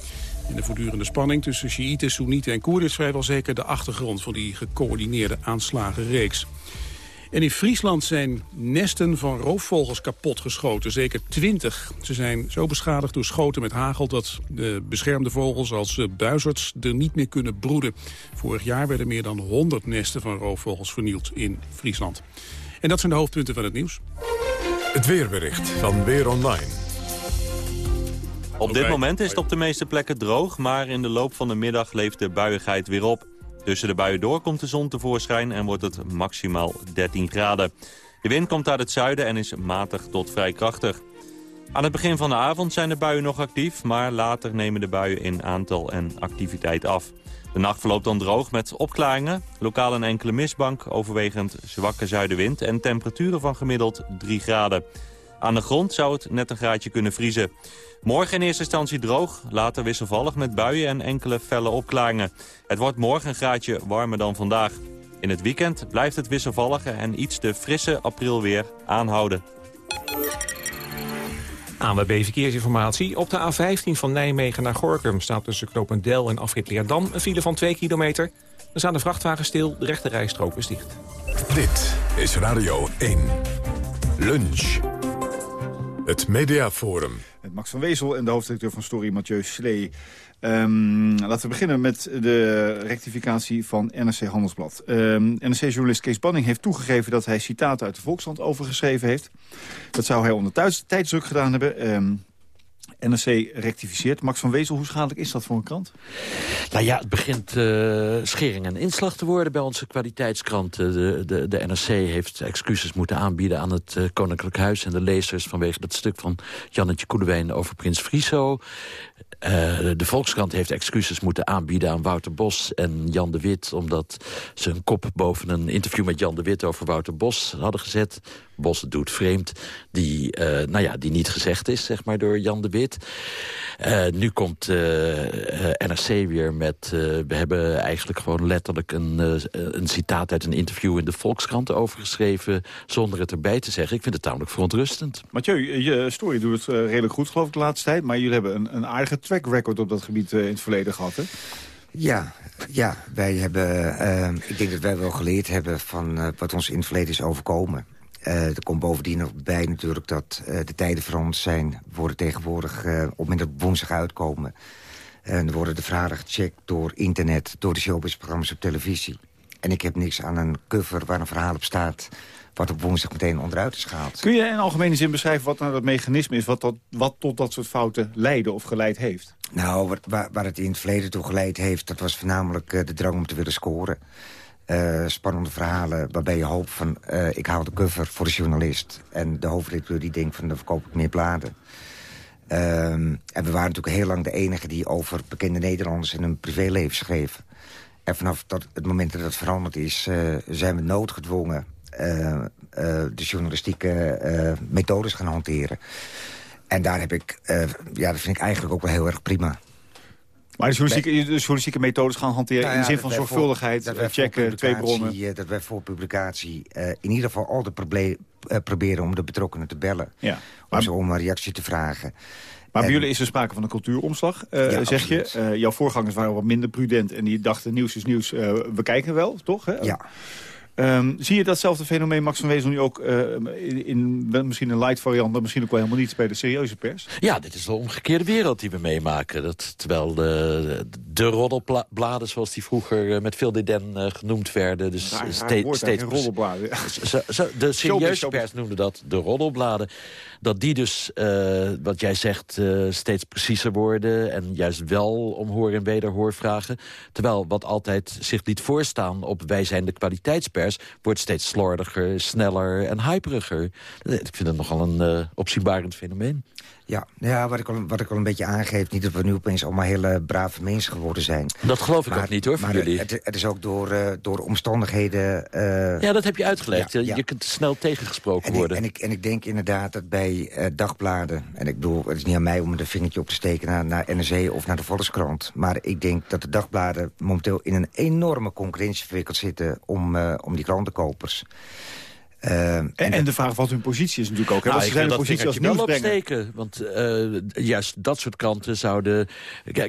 De voortdurende spanning tussen Sjiïten, Soenieten en Koerden... is vrijwel zeker de achtergrond van die gecoördineerde aanslagenreeks. En in Friesland zijn nesten van roofvogels kapotgeschoten, zeker 20. Ze zijn zo beschadigd door schoten met hagel dat de beschermde vogels als eh, buizerds er niet meer kunnen broeden. Vorig jaar werden meer dan 100 nesten van roofvogels vernield in Friesland. En dat zijn de hoofdpunten van het nieuws. Het weerbericht van Weer Online. Op dit moment is het op de meeste plekken droog, maar in de loop van de middag leeft de buiigheid weer op. Tussen de buien door komt de zon tevoorschijn en wordt het maximaal 13 graden. De wind komt uit het zuiden en is matig tot vrij krachtig. Aan het begin van de avond zijn de buien nog actief, maar later nemen de buien in aantal en activiteit af. De nacht verloopt dan droog met opklaringen, lokaal een enkele mistbank, overwegend zwakke zuidenwind en temperaturen van gemiddeld 3 graden. Aan de grond zou het net een graadje kunnen vriezen. Morgen in eerste instantie droog, later wisselvallig met buien en enkele felle opklaringen. Het wordt morgen een graadje warmer dan vandaag. In het weekend blijft het wisselvallige en iets te frisse aprilweer aanhouden. ANWB Verkeersinformatie. Op de A15 van Nijmegen naar Gorkum staat tussen Knopendel en Afrit Leerdam een file van 2 kilometer. Er staan de vrachtwagen stil, de rechte rijstrook is dicht. Dit is Radio 1. Lunch. Het Mediaforum. Het Max van Wezel en de hoofdredacteur van Story, Mathieu Slee. Ehm, laten we beginnen met de rectificatie van NRC Handelsblad. Ehm, NRC-journalist Kees Banning heeft toegegeven dat hij citaten uit de Volkskrant overgeschreven heeft. Dat zou hij onder tijdsdruk gedaan hebben. Ehm, NRC rectificeert. Max van Wezel, hoe schadelijk is dat voor een krant? Nou ja, het begint uh, schering en inslag te worden bij onze kwaliteitskrant. De, de, de NRC heeft excuses moeten aanbieden aan het uh, Koninklijk Huis... en de lezers vanwege dat stuk van Jannetje Koelewijn over Prins Friso. De Volkskrant heeft excuses moeten aanbieden aan Wouter Bos en Jan de Wit... omdat ze een kop boven een interview met Jan de Wit over Wouter Bos hadden gezet. Bos doet vreemd, die, uh, nou ja, die niet gezegd is zeg maar, door Jan de Wit. Uh, nu komt uh, NRC weer met... we hebben eigenlijk gewoon letterlijk een, een citaat uit een interview in de Volkskrant overgeschreven... zonder het erbij te zeggen. Ik vind het tamelijk verontrustend. Mathieu, je story doet het redelijk goed geloof ik de laatste tijd... maar jullie hebben een, een aardige track record op dat gebied in het verleden gehad, hè? Ja, ja, wij hebben, ik denk dat wij wel geleerd hebben van wat ons in het verleden is overkomen. Uh, er komt bovendien nog bij natuurlijk dat uh, de tijden veranderd zijn. worden tegenwoordig uh, op het moment dat woensdag uitkomen. En worden de vragen gecheckt door internet, door de showbizprogramma's op televisie. En ik heb niks aan een cover waar een verhaal op staat wat op woensdag meteen onderuit is gehaald. Kun je in algemene zin beschrijven wat nou dat mechanisme is... wat, dat, wat tot dat soort fouten leiden of geleid heeft? Nou, waar, waar het in het verleden toe geleid heeft... dat was voornamelijk de drang om te willen scoren. Uh, spannende verhalen waarbij je hoopt van... Uh, ik haal de cover voor de journalist. En de hoofdredacteur die denkt van dan verkoop ik meer bladen. Um, en we waren natuurlijk heel lang de enige die over bekende Nederlanders... in hun privéleven schreven. En vanaf dat, het moment dat dat veranderd is... Uh, zijn we noodgedwongen de journalistieke methodes gaan hanteren. En daar heb ik, ja, dat vind ik eigenlijk ook wel heel erg prima. Maar de journalistieke, de journalistieke methodes gaan hanteren nou ja, in de zin van zorgvuldigheid, voor, checken, twee bronnen. Dat wij voor publicatie uh, in ieder geval altijd proble uh, proberen om de betrokkenen te bellen. Ja. Maar, om ze om een reactie te vragen. Maar bij jullie is er sprake van een cultuuromslag, uh, ja, zeg absoluut. je. jouw voorgangers waren wat minder prudent en die dachten nieuws is nieuws, we kijken wel, toch? Hè? Ja. Um, zie je datzelfde fenomeen, Max van Wezel, nu ook uh, in, in, misschien een light variant... maar misschien ook wel helemaal niet bij de serieuze pers? Ja, dit is de omgekeerde wereld die we meemaken. Dat, terwijl de, de roddelbladen, zoals die vroeger uh, met veel dédain uh, genoemd werden... Dus ja, steeds, steeds roddelbladen. De serieuze pers noemde dat de roddelbladen. Dat die dus, wat jij zegt, steeds preciezer worden... en juist wel om hoor en wederhoor vragen. Terwijl wat altijd zich liet voorstaan op wij zijn de kwaliteitspers wordt steeds slordiger, sneller en hyperiger. Ik vind het nogal een uh, opzienbarend fenomeen. Ja, ja wat, ik al, wat ik al een beetje aangeef... niet dat we nu opeens allemaal hele brave mensen geworden zijn. Dat geloof ik maar, ook niet, hoor, van maar jullie. Het, het, is ook door, uh, door omstandigheden... Ja, dat heb je uitgelegd. Ja, ja. Je kunt snel tegengesproken en worden. Ik, en, ik, en ik denk inderdaad dat bij uh, dagbladen... en ik bedoel, het is niet aan mij om een vingertje op te steken... naar, naar NRC of naar de Volkskrant. Maar ik denk dat de dagbladen momenteel in een enorme concurrentie verwikkeld zitten... om, om die krantenkopers... Uh, en, en, de vraag wat hun positie is natuurlijk ook. Nou, ze zijn dat positie als wel opsteken. Want uh, juist dat soort kranten zouden...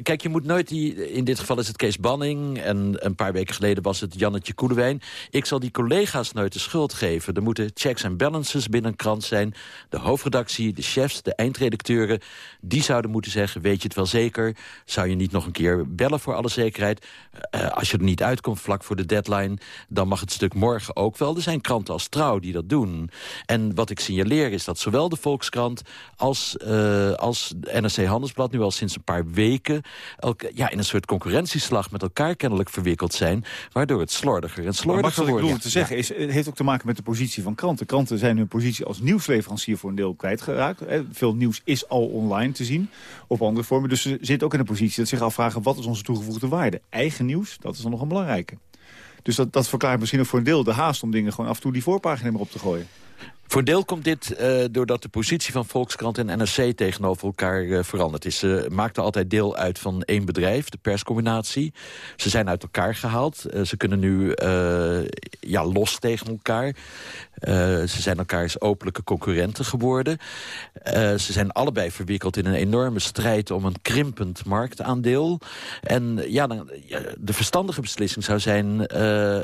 Kijk, je moet nooit die... In dit geval is het Kees Banning. En een paar weken geleden was het Jannetje Koelewijn. Ik zal die collega's nooit de schuld geven. Er moeten checks en balances binnen een krant zijn. De hoofdredactie, de chefs, de eindredacteuren... die zouden moeten zeggen, weet je het wel zeker? Zou je niet nog een keer bellen voor alle zekerheid? Uh, als je er niet uitkomt vlak voor de deadline... dan mag het stuk morgen ook wel. Er zijn kranten als Trouw die dat doen. En wat ik signaleer is dat zowel de Volkskrant als, uh, als NRC Handelsblad... nu al sinds een paar weken elke, ja, in een soort concurrentieslag... met elkaar kennelijk verwikkeld zijn... waardoor het slordiger en slordiger wordt. wat ik bedoel te zeggen is, het heeft ook te maken met de positie van kranten. Kranten zijn hun positie als nieuwsleverancier voor een deel kwijtgeraakt. Veel nieuws is al online te zien op andere vormen. Dus ze zitten ook in een positie dat zich afvragen... wat is onze toegevoegde waarde? Eigen nieuws, dat is dan nog een belangrijke. Dus dat, dat verklaart misschien ook voor een deel de haast om dingen gewoon af en toe die voorpagina maar op te gooien. Voor deel komt dit uh, doordat de positie van Volkskrant en NRC tegenover elkaar uh, veranderd is. Ze maakten altijd deel uit van één bedrijf, de perscombinatie. Ze zijn uit elkaar gehaald. Uh, ze kunnen nu ja, los tegen elkaar. ze zijn elkaars openlijke concurrenten geworden. ze zijn allebei verwikkeld in een enorme strijd om een krimpend marktaandeel. En ja, de verstandige beslissing zou zijn...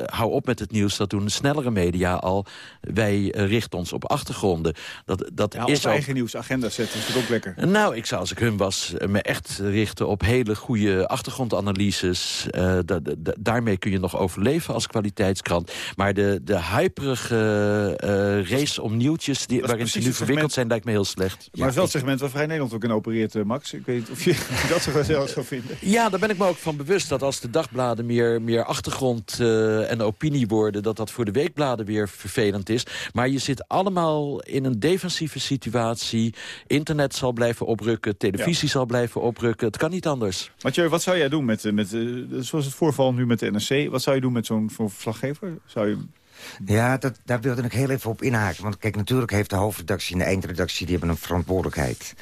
hou op met het nieuws, dat doen snellere media al. Wij richten richten ons op achtergronden. Dat, dat Ja, is ook... eigen nieuwsagenda zetten is natuurlijk ook lekker. Nou, ik zou als ik hun was eh, me echt richten op hele goede achtergrondanalyses. Da- da- da- daarmee kun je nog overleven als kwaliteitskrant. Maar de, de hyperige eh, race om nieuwtjes die, waarin ze nu het verwikkeld segment- zijn, lijkt me heel slecht. Maar het is wel het segment waar Vrij Nederland ook in opereert, Max. Ik weet niet of je dat zo zelf zou vinden. Ja, daar ben ik me ook van bewust dat als de dagbladen meer, meer achtergrond en opinie worden... dat dat voor de weekbladen weer vervelend is. Maar je zit allemaal in een defensieve situatie. Internet zal blijven oprukken, televisie zal blijven oprukken. Het kan niet anders. Mathieu, wat zou jij doen met, eh, met eh, zoals het voorval nu met de NRC? Wat zou je doen met zo'n verslaggever? Zou je... Ja, dat, daar wilde ik heel even op inhaken. Want kijk, natuurlijk heeft de hoofdredactie en de eindredactie... die hebben een verantwoordelijkheid.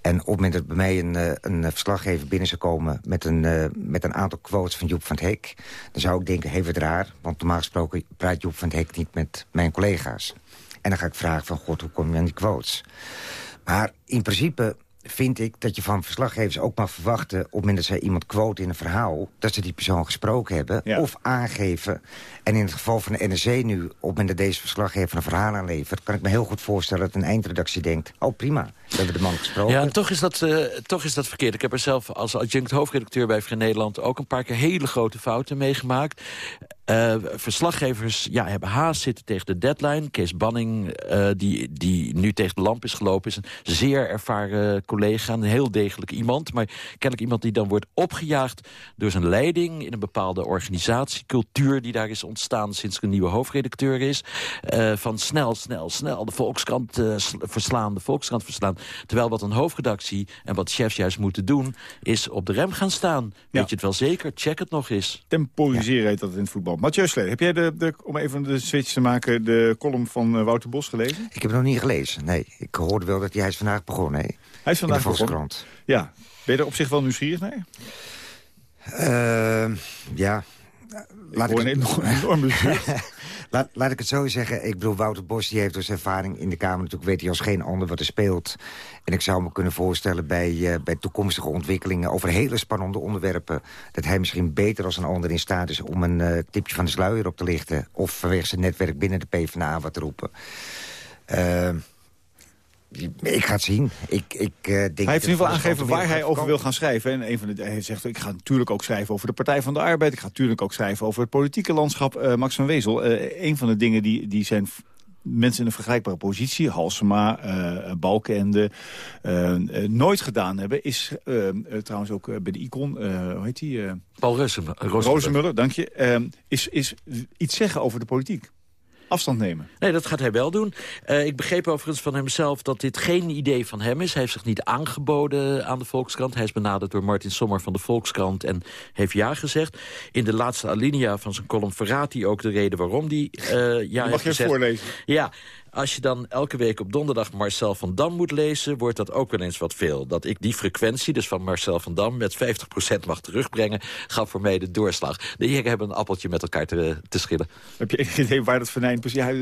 En op het moment dat bij mij een, eh, een verslaggever binnen zou komen... Met een, met een aantal quotes van Joep van het Hek... dan zou ik denken, heeft het raar. Want normaal gesproken praat Joep van het Hek niet met mijn collega's. En dan ga ik vragen van, god, hoe kom je aan die quotes? Maar in principe vind ik dat je van verslaggevers ook mag verwachten... op het moment dat zij iemand quote in een verhaal... dat ze die persoon gesproken hebben of aangeven. En in het geval van de NRC nu, op het moment dat deze verslaggever een verhaal aanlevert... kan ik me heel goed voorstellen dat een eindredactie denkt... oh prima, we hebben de man gesproken. Ja, en toch is, dat, eh, toch is dat verkeerd. Ik heb er zelf als adjunct hoofdredacteur bij Vrij Nederland... ook een paar keer hele grote fouten meegemaakt. Eh, verslaggevers ja, hebben haast zitten tegen de deadline. Kees Banning, eh, die, die nu tegen de lamp is gelopen... is een zeer ervaren collega, een heel degelijk iemand. Maar kennelijk iemand die dan wordt opgejaagd door zijn leiding... in een bepaalde organisatiecultuur die daar is ontstaan... sinds er een nieuwe hoofdredacteur is. Eh, van snel, snel, snel de Volkskrant sl- verslaan, de Volkskrant verslaan. Terwijl wat een hoofdredactie en wat chefs juist moeten doen... is op de rem gaan staan. Weet je het wel zeker? Check het nog eens. Temporiseren heet dat in het voetbal. Mathieu Slee, heb jij, de, de, om even de switch te maken... de column van eh, Wouter Bos gelezen? Ik heb het nog niet gelezen, nee. Ik hoorde wel dat hij, hij is vandaag begonnen, hè? Hij is vandaag begonnen. Volkskrant. Ja. Ben je er op zich wel nieuwsgierig naar? Ehm, ja. Laat hoor een enorm- enorme laat, laat ik het zo zeggen. Ik bedoel, Wouter Bos die heeft dus ervaring in de Kamer. Natuurlijk weet hij als geen ander wat er speelt. En ik zou me kunnen voorstellen bij, eh, bij toekomstige ontwikkelingen... over hele spannende onderwerpen... dat hij misschien beter als een ander in staat is... om een eh, tipje van de sluier op te lichten. Of vanwege zijn netwerk binnen de PvdA wat te roepen. Ehm, ik ga het zien. Ik, ik, eh, denk Hij heeft in ieder geval aangegeven waar hij over wil gaan schrijven. En een van de, hij zegt, ik ga natuurlijk ook schrijven over de Partij van de Arbeid. Ik ga natuurlijk ook schrijven over het politieke landschap. Eh, Max van Wezel, eh, een van de dingen die, die zijn mensen in een vergelijkbare positie... Halsema, eh Balkenende, nooit gedaan hebben... is trouwens ook bij de Icon, eh, hoe heet die? eh, Paul. Rozemuller, dank je. is, is iets zeggen over de politiek. Afstand nemen. Nee, dat gaat hij wel doen. Eh, ik begreep overigens van hemzelf dat dit geen idee van hem is. Hij heeft zich niet aangeboden aan de Volkskrant. Hij is benaderd door Martin Sommer van de Volkskrant en heeft ja gezegd. In de laatste alinea van zijn column verraadt hij ook de reden waarom hij eh ja mag heeft je gezegd. voorlezen. Ja, als je dan elke week op donderdag Marcel van Dam moet lezen... wordt dat ook wel eens wat veel. Dat ik die frequentie, dus van Marcel van Dam... met 50% mag terugbrengen, gaf voor mij de doorslag. De heren hebben een appeltje met elkaar te, te schillen. Heb je enig idee waar dat venijn precies... Ja,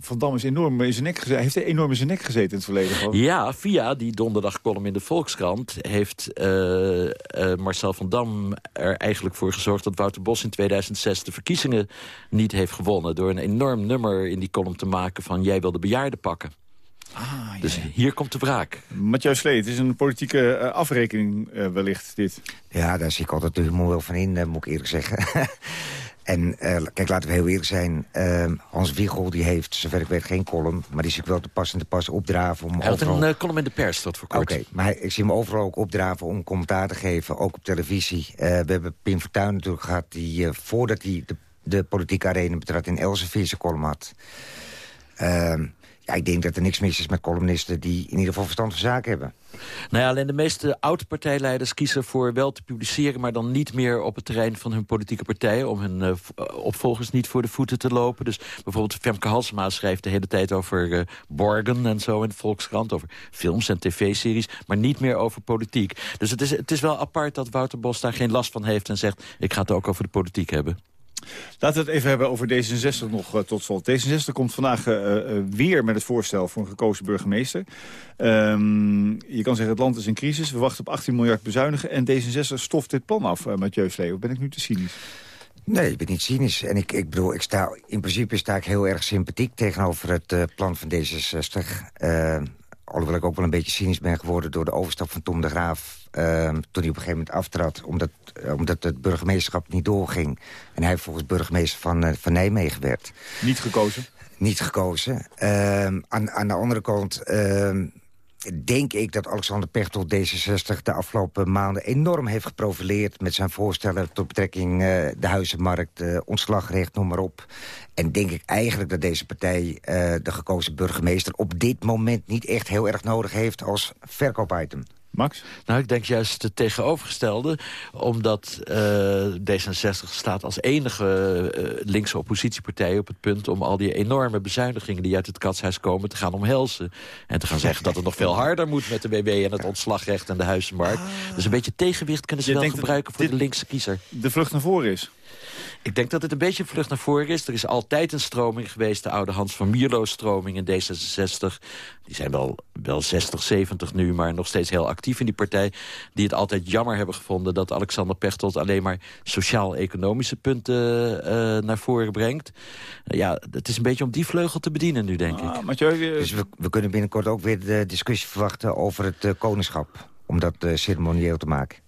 Van Dam is enorm in zijn nek gezeten. Hij heeft enorm in zijn nek gezeten in het verleden. gewoon. Ja, via die donderdagcolumn in de Volkskrant... heeft eh, eh, Marcel van Dam er eigenlijk voor gezorgd... dat Wouter Bos in 2006 de verkiezingen niet heeft gewonnen... door een enorm nummer in die column te maken van... jij wil de bejaarden pakken. dus hier komt de wraak. Mathieu Slee, het is een politieke eh, afrekening eh, wellicht, dit. Ja, daar zie ik altijd de humor wel van in, eh, moet ik eerlijk zeggen. en eh, kijk, laten we heel eerlijk zijn. Hans Wiegel die heeft, zover ik weet, geen column. Maar die zie ik wel te pas en te pas opdraven. Om Hij had overal... een column in de pers, tot voor kort. Oké, maar ik zie hem overal ook opdraven om commentaar te geven, ook op televisie. Eh, we hebben Pim Fortuyn natuurlijk gehad, die voordat hij de, de politieke arena betrad... in Elsevier zijn column had. Ehm, ja, ik denk dat er niks mis is met columnisten... die in ieder geval verstand van zaken hebben. Nou ja, alleen de meeste oud-partijleiders kiezen ervoor wel te publiceren... maar dan niet meer op het terrein van hun politieke partij... om hun eh, eh, opvolgers niet voor de voeten te lopen. Dus bijvoorbeeld Femke Halsema schrijft de hele tijd over eh, Borgen en zo in de Volkskrant... over films en tv-series, maar niet meer over politiek. Dus het is, het is wel apart dat Wouter Bos daar geen last van heeft... en zegt, ik ga het ook over de politiek hebben. Laten we het even hebben over D66 nog eh, tot slot. D66 komt vandaag eh, eh, weer met het voorstel voor een gekozen burgemeester. Ehm, je kan zeggen, het land is in crisis. We wachten op 18 miljard bezuinigen. En D66 stoft dit plan af, Mathieu Slee. Of ben ik nu te cynisch? Nee, ik ben niet cynisch. En ik, ik bedoel, ik sta, in principe sta ik heel erg sympathiek tegenover het plan van D66. Uh, alhoewel ik ook wel een beetje cynisch ben geworden door de overstap van Tom de Graaf... Uh, toen hij op een gegeven moment aftrad, omdat, omdat het burgemeesterschap niet doorging. En hij volgens burgemeester van, van Nijmegen werd. Niet gekozen? Niet gekozen. Ehm, aan, aan de andere kant ehm, denk ik dat Alexander Pechtold D66 de afgelopen maanden enorm heeft geprofileerd... met zijn voorstellen tot betrekking uh, de huizenmarkt, uh, ontslagrecht, noem maar op. En denk ik eigenlijk dat deze partij uh, de gekozen burgemeester... op dit moment niet echt heel erg nodig heeft als verkoopitem. Max? Nou, ik denk juist het tegenovergestelde. Omdat uh, D66 staat als enige uh, linkse oppositiepartij op het punt... om al die enorme bezuinigingen die uit het katshuis komen te gaan omhelzen. En te gaan zeggen dat het nog veel harder moet met de WW en het ontslagrecht en de huizenmarkt. Dus een beetje tegenwicht kunnen ze Je wel gebruiken voor de linkse kiezer. De vlucht naar voren is? Ik denk dat het een beetje een vlucht naar voren is. Er is altijd een stroming geweest, de oude Hans van Mierlo-stroming in D66. Die zijn wel, wel 60, 70 nu, maar nog steeds heel actief in die partij. Die het altijd jammer hebben gevonden dat Alexander Pechtold... alleen maar sociaal-economische punten uh, naar voren brengt. Uh, ja, het is een beetje om die vleugel te bedienen nu, denk ah, ik. Mathieu, Dus we, we, kunnen binnenkort ook weer de discussie verwachten over het uh, koningschap. Om dat ceremonieel te maken.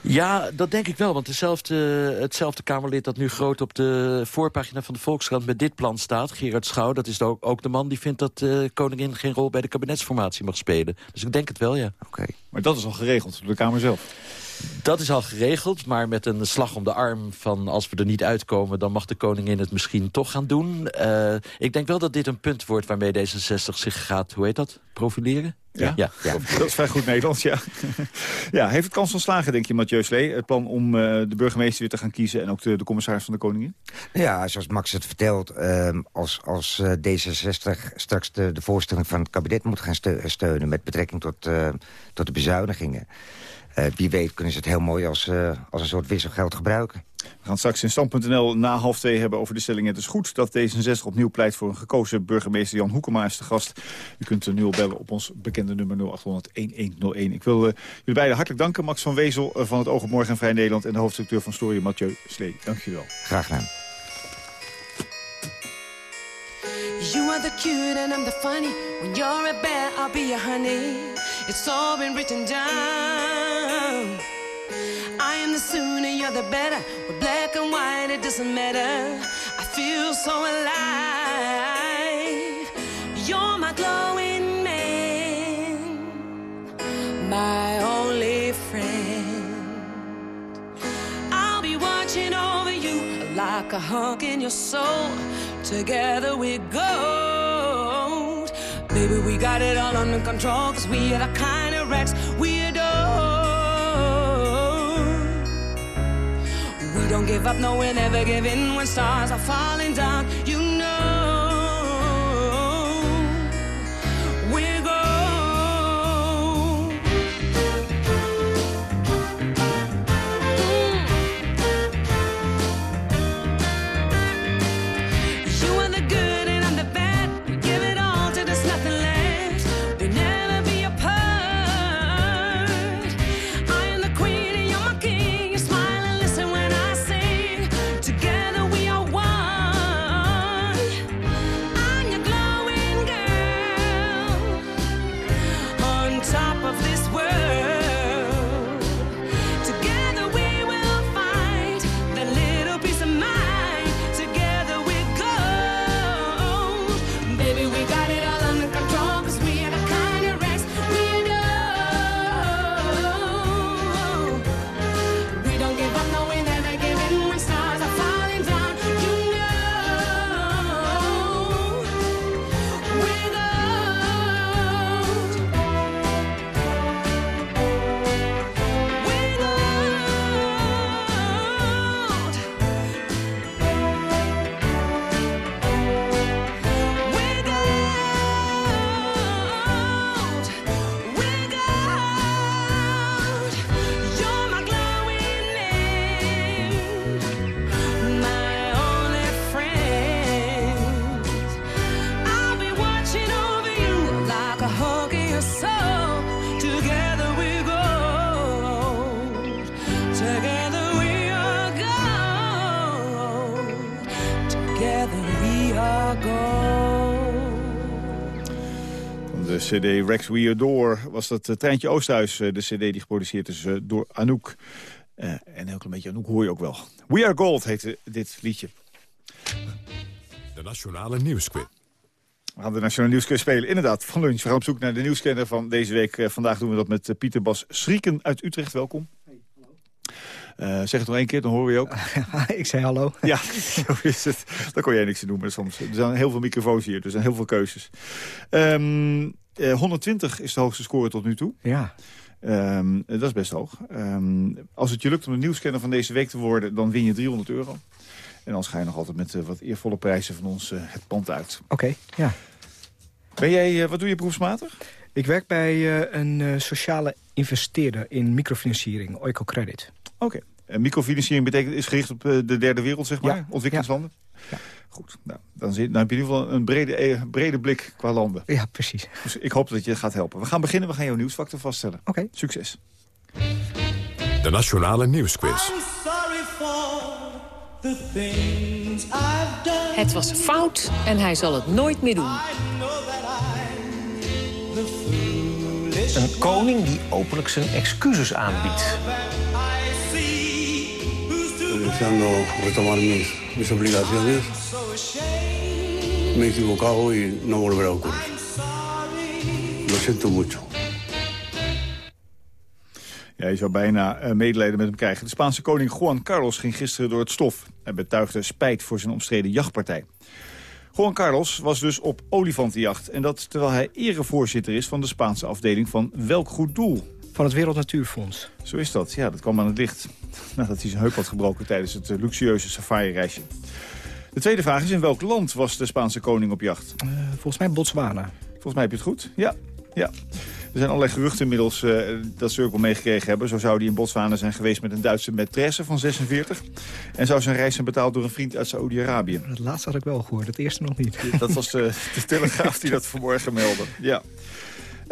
Ja, dat denk ik wel. Want dezelfde, hetzelfde Kamerlid dat nu groot op de voorpagina van de Volkskrant... met dit plan staat, Gerard Schouw... dat is ook, ook de man die vindt dat de koningin geen rol bij de kabinetsformatie mag spelen. Dus ik denk het wel, ja. Oké. Maar dat is al geregeld door de Kamer zelf? Dat is al geregeld, maar met een slag om de arm van... als we er niet uitkomen, dan mag de koningin het misschien toch gaan doen. Uh, ik denk wel dat dit een punt wordt waarmee D66 zich gaat, hoe heet dat, profileren? Ja, ja, ja. dat is vrij goed Nederlands, ja. ja. Heeft het kans van slagen, denk je, Mathieu Slee? Het plan om uh, de burgemeester weer te gaan kiezen... en ook de, de commissaris van de koningin? Ja, zoals Max het vertelt, uh, als, als uh, D66 straks de, de voorstelling van het kabinet moet gaan steunen... met betrekking tot, tot de bezuinigingen... Uh, wie weet kunnen ze het heel mooi als, uh, als een soort wisselgeld gebruiken. We gaan straks in stand.nl na half twee hebben over de stelling. Het is goed dat D66 opnieuw pleit voor een gekozen burgemeester. Jan Hoekema is de gast. U kunt nu al bellen op ons bekende nummer 0800-1101. Ik wil uh, jullie beiden hartelijk danken. Max van Wezel van het Oog op Morgen en Vrij Nederland... en de hoofdstructeur van Story Mathieu Slee. Dank je wel. Graag gedaan. You are the cute and I'm the funny. When you're a bear, I'll be your honey. It's all been written down. I am the sooner, you're the better. With black and white, it doesn't matter. I feel so alive. You're my glowing man, my only friend. I'll be watching over you like a hunk in your soul. Together we go. Baby, we got it all under control. Cause we are the kind of wrecks we adore. We don't give up, no, we'll never give in when stars are falling down. You cd Rex We Adore was dat uh, Treintje Oosthuis. Uh, de cd die geproduceerd is uh, door Anouk. en een heel klein beetje Anouk hoor je ook wel. We Are Gold heette dit liedje. De Nationale Nieuwsquiz. We gaan de Nationale Nieuwsquiz spelen. Inderdaad, van lunch. We gaan op zoek naar de nieuwskenner van deze week. vandaag doen we dat met Pieter Bas Schrieken uit Utrecht. Welkom. Uh, zeg het nog één keer, dan horen we je ook. ik zei hallo. Ja, zo is het. Daar kon jij niks te doen, maar soms. Er zijn heel veel microfoons hier, dus er zijn heel veel keuzes. Um, uh, 120 is de hoogste score tot nu toe. Ja. Um, dat is best hoog. Um, als het je lukt om de nieuwscanner van deze week te worden, dan win je 300 euro. En dan ga je nog altijd met uh, wat eervolle prijzen van ons het pand uit. Oké, okay, ja. Ben jij, wat doe je beroepsmatig? Ik werk bij een sociale investeerder in microfinanciering, Oico Credit. Oké. Okay. microfinanciering betekent, is gericht op de derde wereld, zeg maar? Ja. Ontwikkelingslanden? Ja. Goed, nou, dan, zit, dan heb je in ieder geval een brede, brede blik qua landen. Ja, precies. Dus ik hoop dat je gaat helpen. We gaan beginnen, we gaan jouw nieuwsfactor vaststellen. Oké. Okay. Succes. De Nationale Nieuwsquiz. Het was fout en hij zal het nooit meer doen. Een koning die openlijk zijn excuses aanbiedt. Deseando retomar mis, mis obligaciones. Me he equivocado y no volverá a ocurrir. Lo siento mucho. Ja, je zou bijna uh, medelijden met hem krijgen. De Spaanse koning Juan Carlos ging gisteren door het stof... en betuigde spijt voor zijn omstreden jachtpartij. Juan Carlos was dus op olifantenjacht. En dat terwijl hij erevoorzitter is van de Spaanse afdeling van Welk Goed Doel. Van het Wereld Natuurfonds. Zo is dat. Ja, dat kwam aan het licht. Nadat hij zijn heup had gebroken tijdens het luxueuze safari-reisje. De tweede vraag is in welk land was de Spaanse koning op jacht? Uh, volgens mij Botswana. Volgens mij heb je het goed. Ja, ja. Er zijn allerlei geruchten inmiddels uh, dat al meegekregen hebben. Zo zou hij in Botswana zijn geweest met een Duitse maîtresse van 46. En zou zijn reis zijn betaald door een vriend uit Saoedi-Arabië. Het laatste had ik wel gehoord, het eerste nog niet. Dat was uh, de Telegraaf die dat vanmorgen meldde. Ja.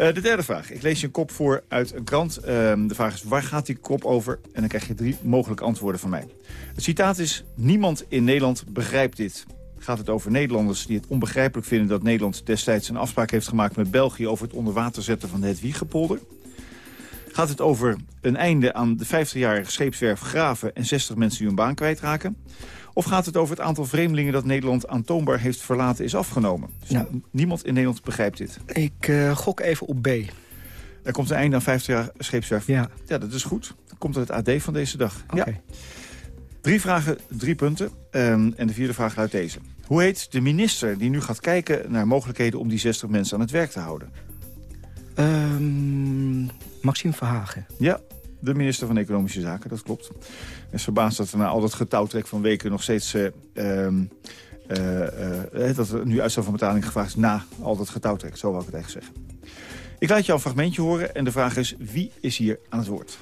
Uh, de derde vraag. Ik lees je een kop voor uit een krant. Uh, de vraag is, waar gaat die kop over? En dan krijg je drie mogelijke antwoorden van mij. Het citaat is, niemand in Nederland begrijpt dit. Gaat het over Nederlanders die het onbegrijpelijk vinden... dat Nederland destijds een afspraak heeft gemaakt met België... over het onder water zetten van het Wiegepolder? Gaat het over een einde aan de 50-jarige scheepswerf Graven... en 60 mensen die hun baan kwijtraken? Of gaat het over het aantal vreemdelingen dat Nederland aantoonbaar heeft verlaten is afgenomen? Dus. Niemand in Nederland begrijpt dit. Ik uh, gok even op B. Er komt een einde aan 50 jaar scheepswerf. Ja. ja, dat is goed. Dat komt uit het AD van deze dag. Okay. Ja. Drie vragen, drie punten. Um, en de vierde vraag luidt deze. Hoe heet de minister die nu gaat kijken naar mogelijkheden om die 60 mensen aan het werk te houden? Um, Maxime Verhagen. Ja, de minister van Economische Zaken, dat klopt. Het is verbaasd dat er na al dat getouwtrek van weken nog steeds... Uh, um, uh, uh, dat er nu uitstel van betaling gevraagd is na al dat getouwtrek. Zo wil ik het eigenlijk zeggen. Ik laat jou een fragmentje horen en de vraag is wie is hier aan het woord?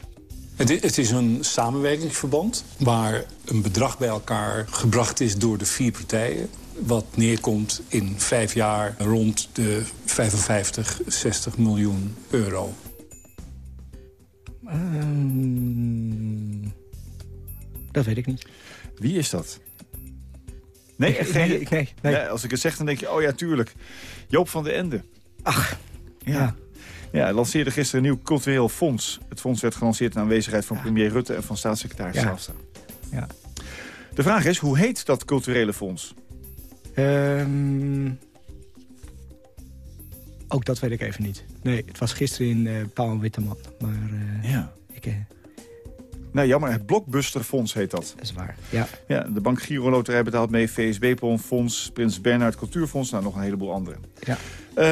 Het is een samenwerkingsverband waar een bedrag bij elkaar gebracht is door de vier partijen wat neerkomt in vijf jaar rond de 55, 60 miljoen euro. Um, dat weet ik niet. Wie is dat? Nee, echt nee, nee, nee, nee. Ja, als ik het zeg, dan denk je, oh ja, tuurlijk. Joop van de Ende. Ach, ja. ja. Lanceerde gisteren een nieuw cultureel fonds. Het fonds werd gelanceerd in aanwezigheid van ja. premier Rutte en van staatssecretaris ja. Ja. De vraag is, hoe heet dat culturele fonds? Um, ook dat weet ik even niet. Nee, het was gisteren in uh, Pauw en Witteman. Maar uh, ja. ik... Nou, jammer. Het Blockbusterfonds heet dat. Dat is waar, ja. ja de Bank Giro Loterij betaalt mee, VSB Fonds, Prins Bernhard Cultuurfonds, nou nog een heleboel andere. Ja.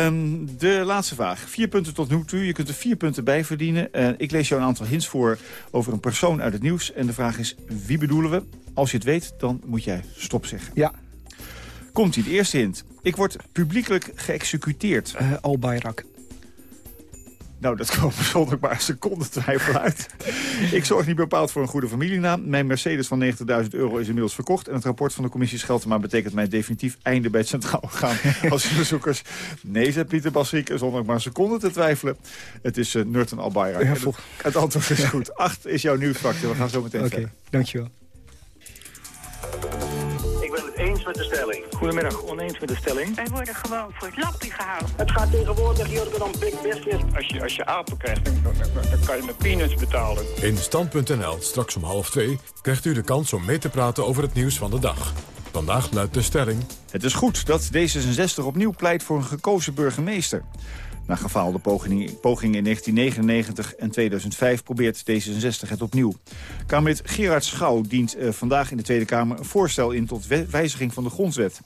Um, de laatste vraag. Vier punten tot nu toe. Je kunt er vier punten bij verdienen. Uh, ik lees jou een aantal hints voor over een persoon uit het nieuws. En de vraag is, wie bedoelen we? Als je het weet, dan moet jij stop zeggen. Ja. Komt-ie, de eerste hint. Ik word publiekelijk geëxecuteerd. Uh, Al Bayrak. Nou, dat kwam zonder maar een seconde twijfel uit. ik zorg niet bepaald voor een goede familienaam. Mijn Mercedes van 90.000 euro is inmiddels verkocht. En het rapport van de commissie Scheltema betekent mijn definitief einde bij het Centraal Orgaan als onderzoekers. Nee, zei Pieter Basriek, zonder maar een seconde te twijfelen. Het is uh, Nurten Albayrak. Ja, het, het antwoord is goed. Acht is jouw nieuwsfactor. We gaan zo meteen Oké, verder. dankjewel. Met de stelling. Goedemiddag, oneens met de stelling. Wij worden gewoon voor het lappie gehouden. Het gaat tegenwoordig hier dan big business. Als je, als je apen krijgt, dan, dan, dan kan je met peanuts betalen. In Stand.nl, straks om half twee, krijgt u de kans om mee te praten over het nieuws van de dag. Vandaag luidt de stelling... Het is goed dat D66 opnieuw pleit voor een gekozen burgemeester. Na gefaalde pogingen poging in 1999 en 2005 probeert D66 het opnieuw. Kamerlid Gerard Schouw dient eh, vandaag in de Tweede Kamer een voorstel in tot wijziging van de grondwet.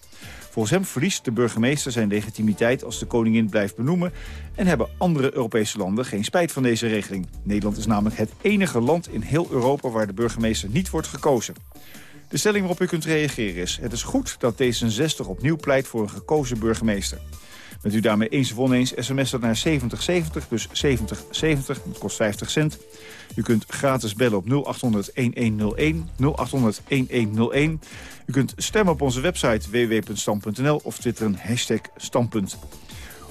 Volgens hem verliest de burgemeester zijn legitimiteit als de koningin blijft benoemen... en hebben andere Europese landen geen spijt van deze regeling. Nederland is namelijk het enige land in heel Europa waar de burgemeester niet wordt gekozen. De stelling waarop u kunt reageren is... het is goed dat D66 opnieuw pleit voor een gekozen burgemeester. Bent u daarmee eens of oneens, sms dat naar 7070, dus 7070, dat kost 50 cent. U kunt gratis bellen op 0800-1101, 0800-1101. U kunt stemmen op onze website www.stam.nl of twitteren hashtag standpunt.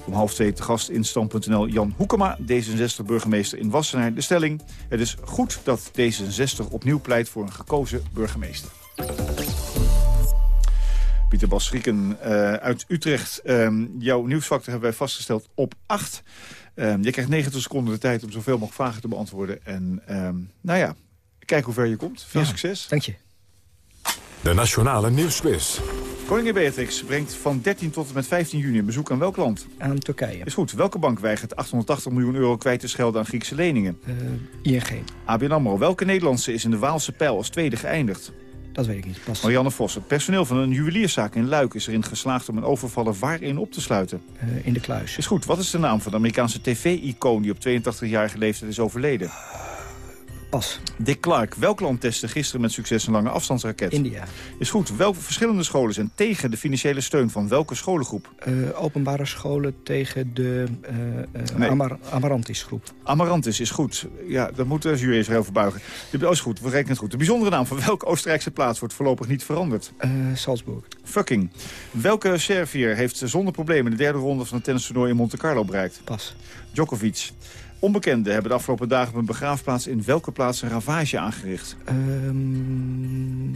Om half twee te gast in Stand.nl Jan Hoekema, D66-burgemeester in Wassenaar. De stelling, het is goed dat D66 opnieuw pleit voor een gekozen burgemeester. Pieter Basrieken uh, uit Utrecht. Um, jouw nieuwsfactor hebben wij vastgesteld op 8. Um, je krijgt 90 seconden de tijd om zoveel mogelijk vragen te beantwoorden. En um, nou ja, kijk hoe ver je komt. Veel Ja, succes. Dank je. De Nationale Nieuwsquiz. Koningin Beatrix brengt van 13 tot en met 15 juni een bezoek aan welk land? Aan Turkije. Is goed. Welke bank weigert 880 miljoen euro kwijt te schelden aan Griekse leningen? Uh, ING. ABN AMRO. Welke Nederlandse is in de Waalse pijl als tweede geëindigd? Dat weet ik niet. Pas. Marianne Vos. Het personeel van een juwelierszaak in Luik is erin geslaagd om een overvaller waarin op te sluiten. Uh, in de kluis. Is goed. Wat is de naam van de Amerikaanse tv-icoon die op 82-jarige leeftijd is overleden? Pas. Dick Clark. Welk land testte gisteren met succes een lange afstandsraket? India. Is goed. Welke verschillende scholen zijn tegen de financiële steun van welke scholengroep? Uh, openbare scholen tegen de uh, uh, Nee. Amar Amarantis groep. Amarantis is goed. Ja, daar moet de jury eens over buigen. De, oh, is goed. We rekenen het goed. De bijzondere naam van welke Oostenrijkse plaats wordt voorlopig niet veranderd? Salzburg. Fucking. Welke Serviër heeft zonder problemen de derde ronde van het tennistoernooi in Monte Carlo bereikt? Pas. Djokovic. Onbekenden hebben de afgelopen dagen op een begraafplaats in welke plaats een ravage aangericht? Um,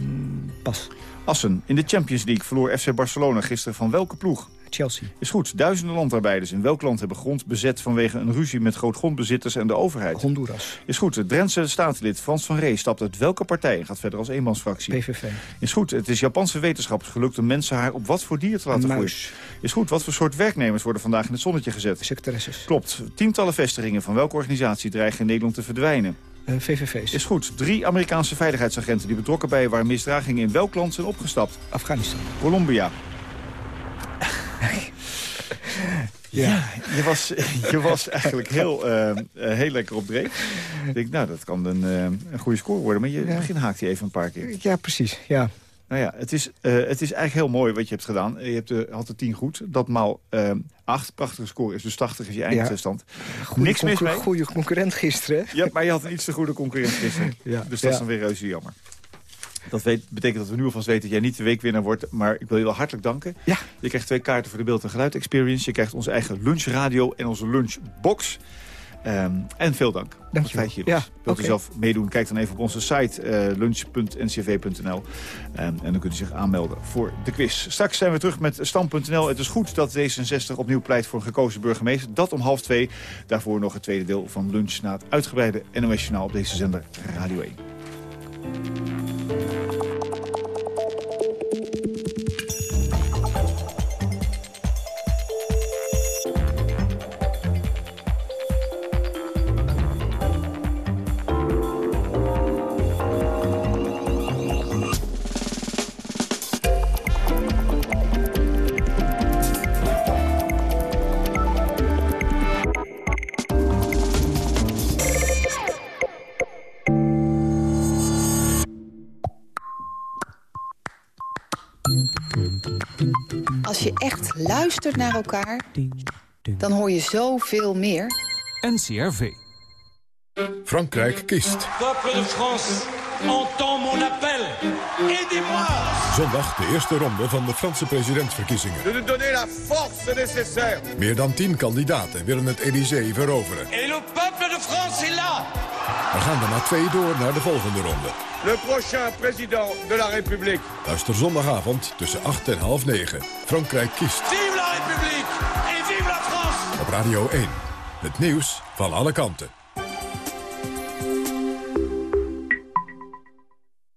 pas. Assen. In de Champions League verloor FC Barcelona gisteren van welke ploeg? Chelsea. Is goed. Duizenden landarbeiders in welk land hebben grond bezet vanwege een ruzie met grootgrondbezitters en de overheid? Honduras. Is goed. Het Drentse staatslid Frans van Ree stapt uit welke partij en gaat verder als eenmansfractie? PVV. Is goed. Het is Japanse wetenschappers gelukt om mensenhaar op wat voor dier te laten groeien? Is goed. Wat voor soort werknemers worden vandaag in het zonnetje gezet? Secretaresses. Klopt. Tientallen vestigingen van welke organisatie dreigen in Nederland te verdwijnen? Uh, VVV's. Is goed. Drie Amerikaanse veiligheidsagenten die betrokken bij waren misdragingen in welk land zijn opgestapt? Afghanistan. Colombia. Ja, je was, je was eigenlijk heel, uh, heel lekker op dreef. Ik denk, nou, dat kan een, uh, een goede score worden. Maar je ja. begin haakt hij even een paar keer. Ja, precies. Ja. Nou ja, het is, uh, het is eigenlijk heel mooi wat je hebt gedaan. Je hebt de, had de 10 goed. Dat maal 8. Prachtige score is dus 80 is je eindstand. Ja. Niks mis mee. Goede concurrent gisteren. Ja, maar je had een iets te goede concurrent gisteren. ja. Dus dat is dan weer reuze jammer. Dat weet, betekent dat we nu alvast weten dat jij niet de weekwinnaar wordt. Maar ik wil je wel hartelijk danken. Ja. Je krijgt twee kaarten voor de beeld- en geluid experience. Je krijgt onze eigen lunchradio en onze lunchbox. Um, en veel dank. Dank je wel. Ja, Wilt okay. u zelf meedoen? Kijk dan even op onze site uh, lunch.ncv.nl. Um, en dan kunt u zich aanmelden voor de quiz. Straks zijn we terug met Stam.nl. Het is goed dat D66 opnieuw pleit voor een gekozen burgemeester. Dat om half twee. Daarvoor nog het tweede deel van lunch na het uitgebreide NOS Journaal op deze zender Radio 1. Thank you. Als je echt luistert naar elkaar, dan hoor je zoveel meer. NCRV. Frankrijk kiest. Peuple de France, entend mon appel. Aidez-moi! Zondag de eerste ronde van de Franse presidentsverkiezingen. De nous donner la force nécessaire. Meer dan tien kandidaten willen het Élysée veroveren. Et le peuple de France est là. We gaan er maar twee door naar de volgende ronde. Le prochain président de la République. Luister zondagavond tussen 8 en half 9. Frankrijk kiest. Vive la République et vive la France! Op Radio 1. Het nieuws van alle kanten.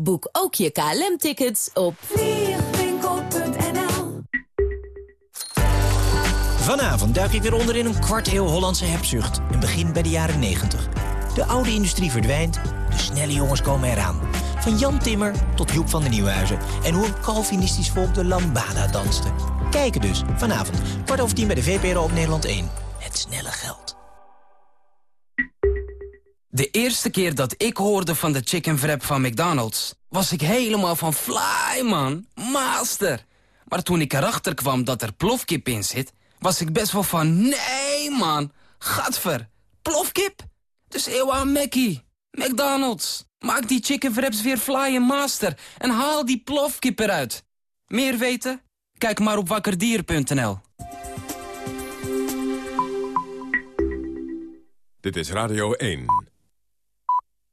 Boek ook je KLM-tickets op vliegwinkel.nl Vanavond duik ik weer onder in een kwart eeuw Hollandse hebzucht. Een begin bij de jaren 90. De oude industrie verdwijnt, de snelle jongens komen eraan. Van Jan Timmer tot Joep van den Nieuwhuizen. En hoe een Calvinistisch volk de lambada danste. Kijken dus, vanavond, kwart over tien bij de VPRO op Nederland 1. Het snelle geld. De eerste keer dat ik hoorde van de chicken wrap van McDonald's... was ik helemaal van fly, man. Master. Maar toen ik erachter kwam dat er plofkip in zit... was ik best wel van, nee, man. Gadver. Plofkip? Dus eeuw aan Mackie. McDonald's. Maak die chicken wraps weer fly master. En haal die plofkip eruit. Meer weten? Kijk maar op wakkerdier.nl. Dit is Radio 1.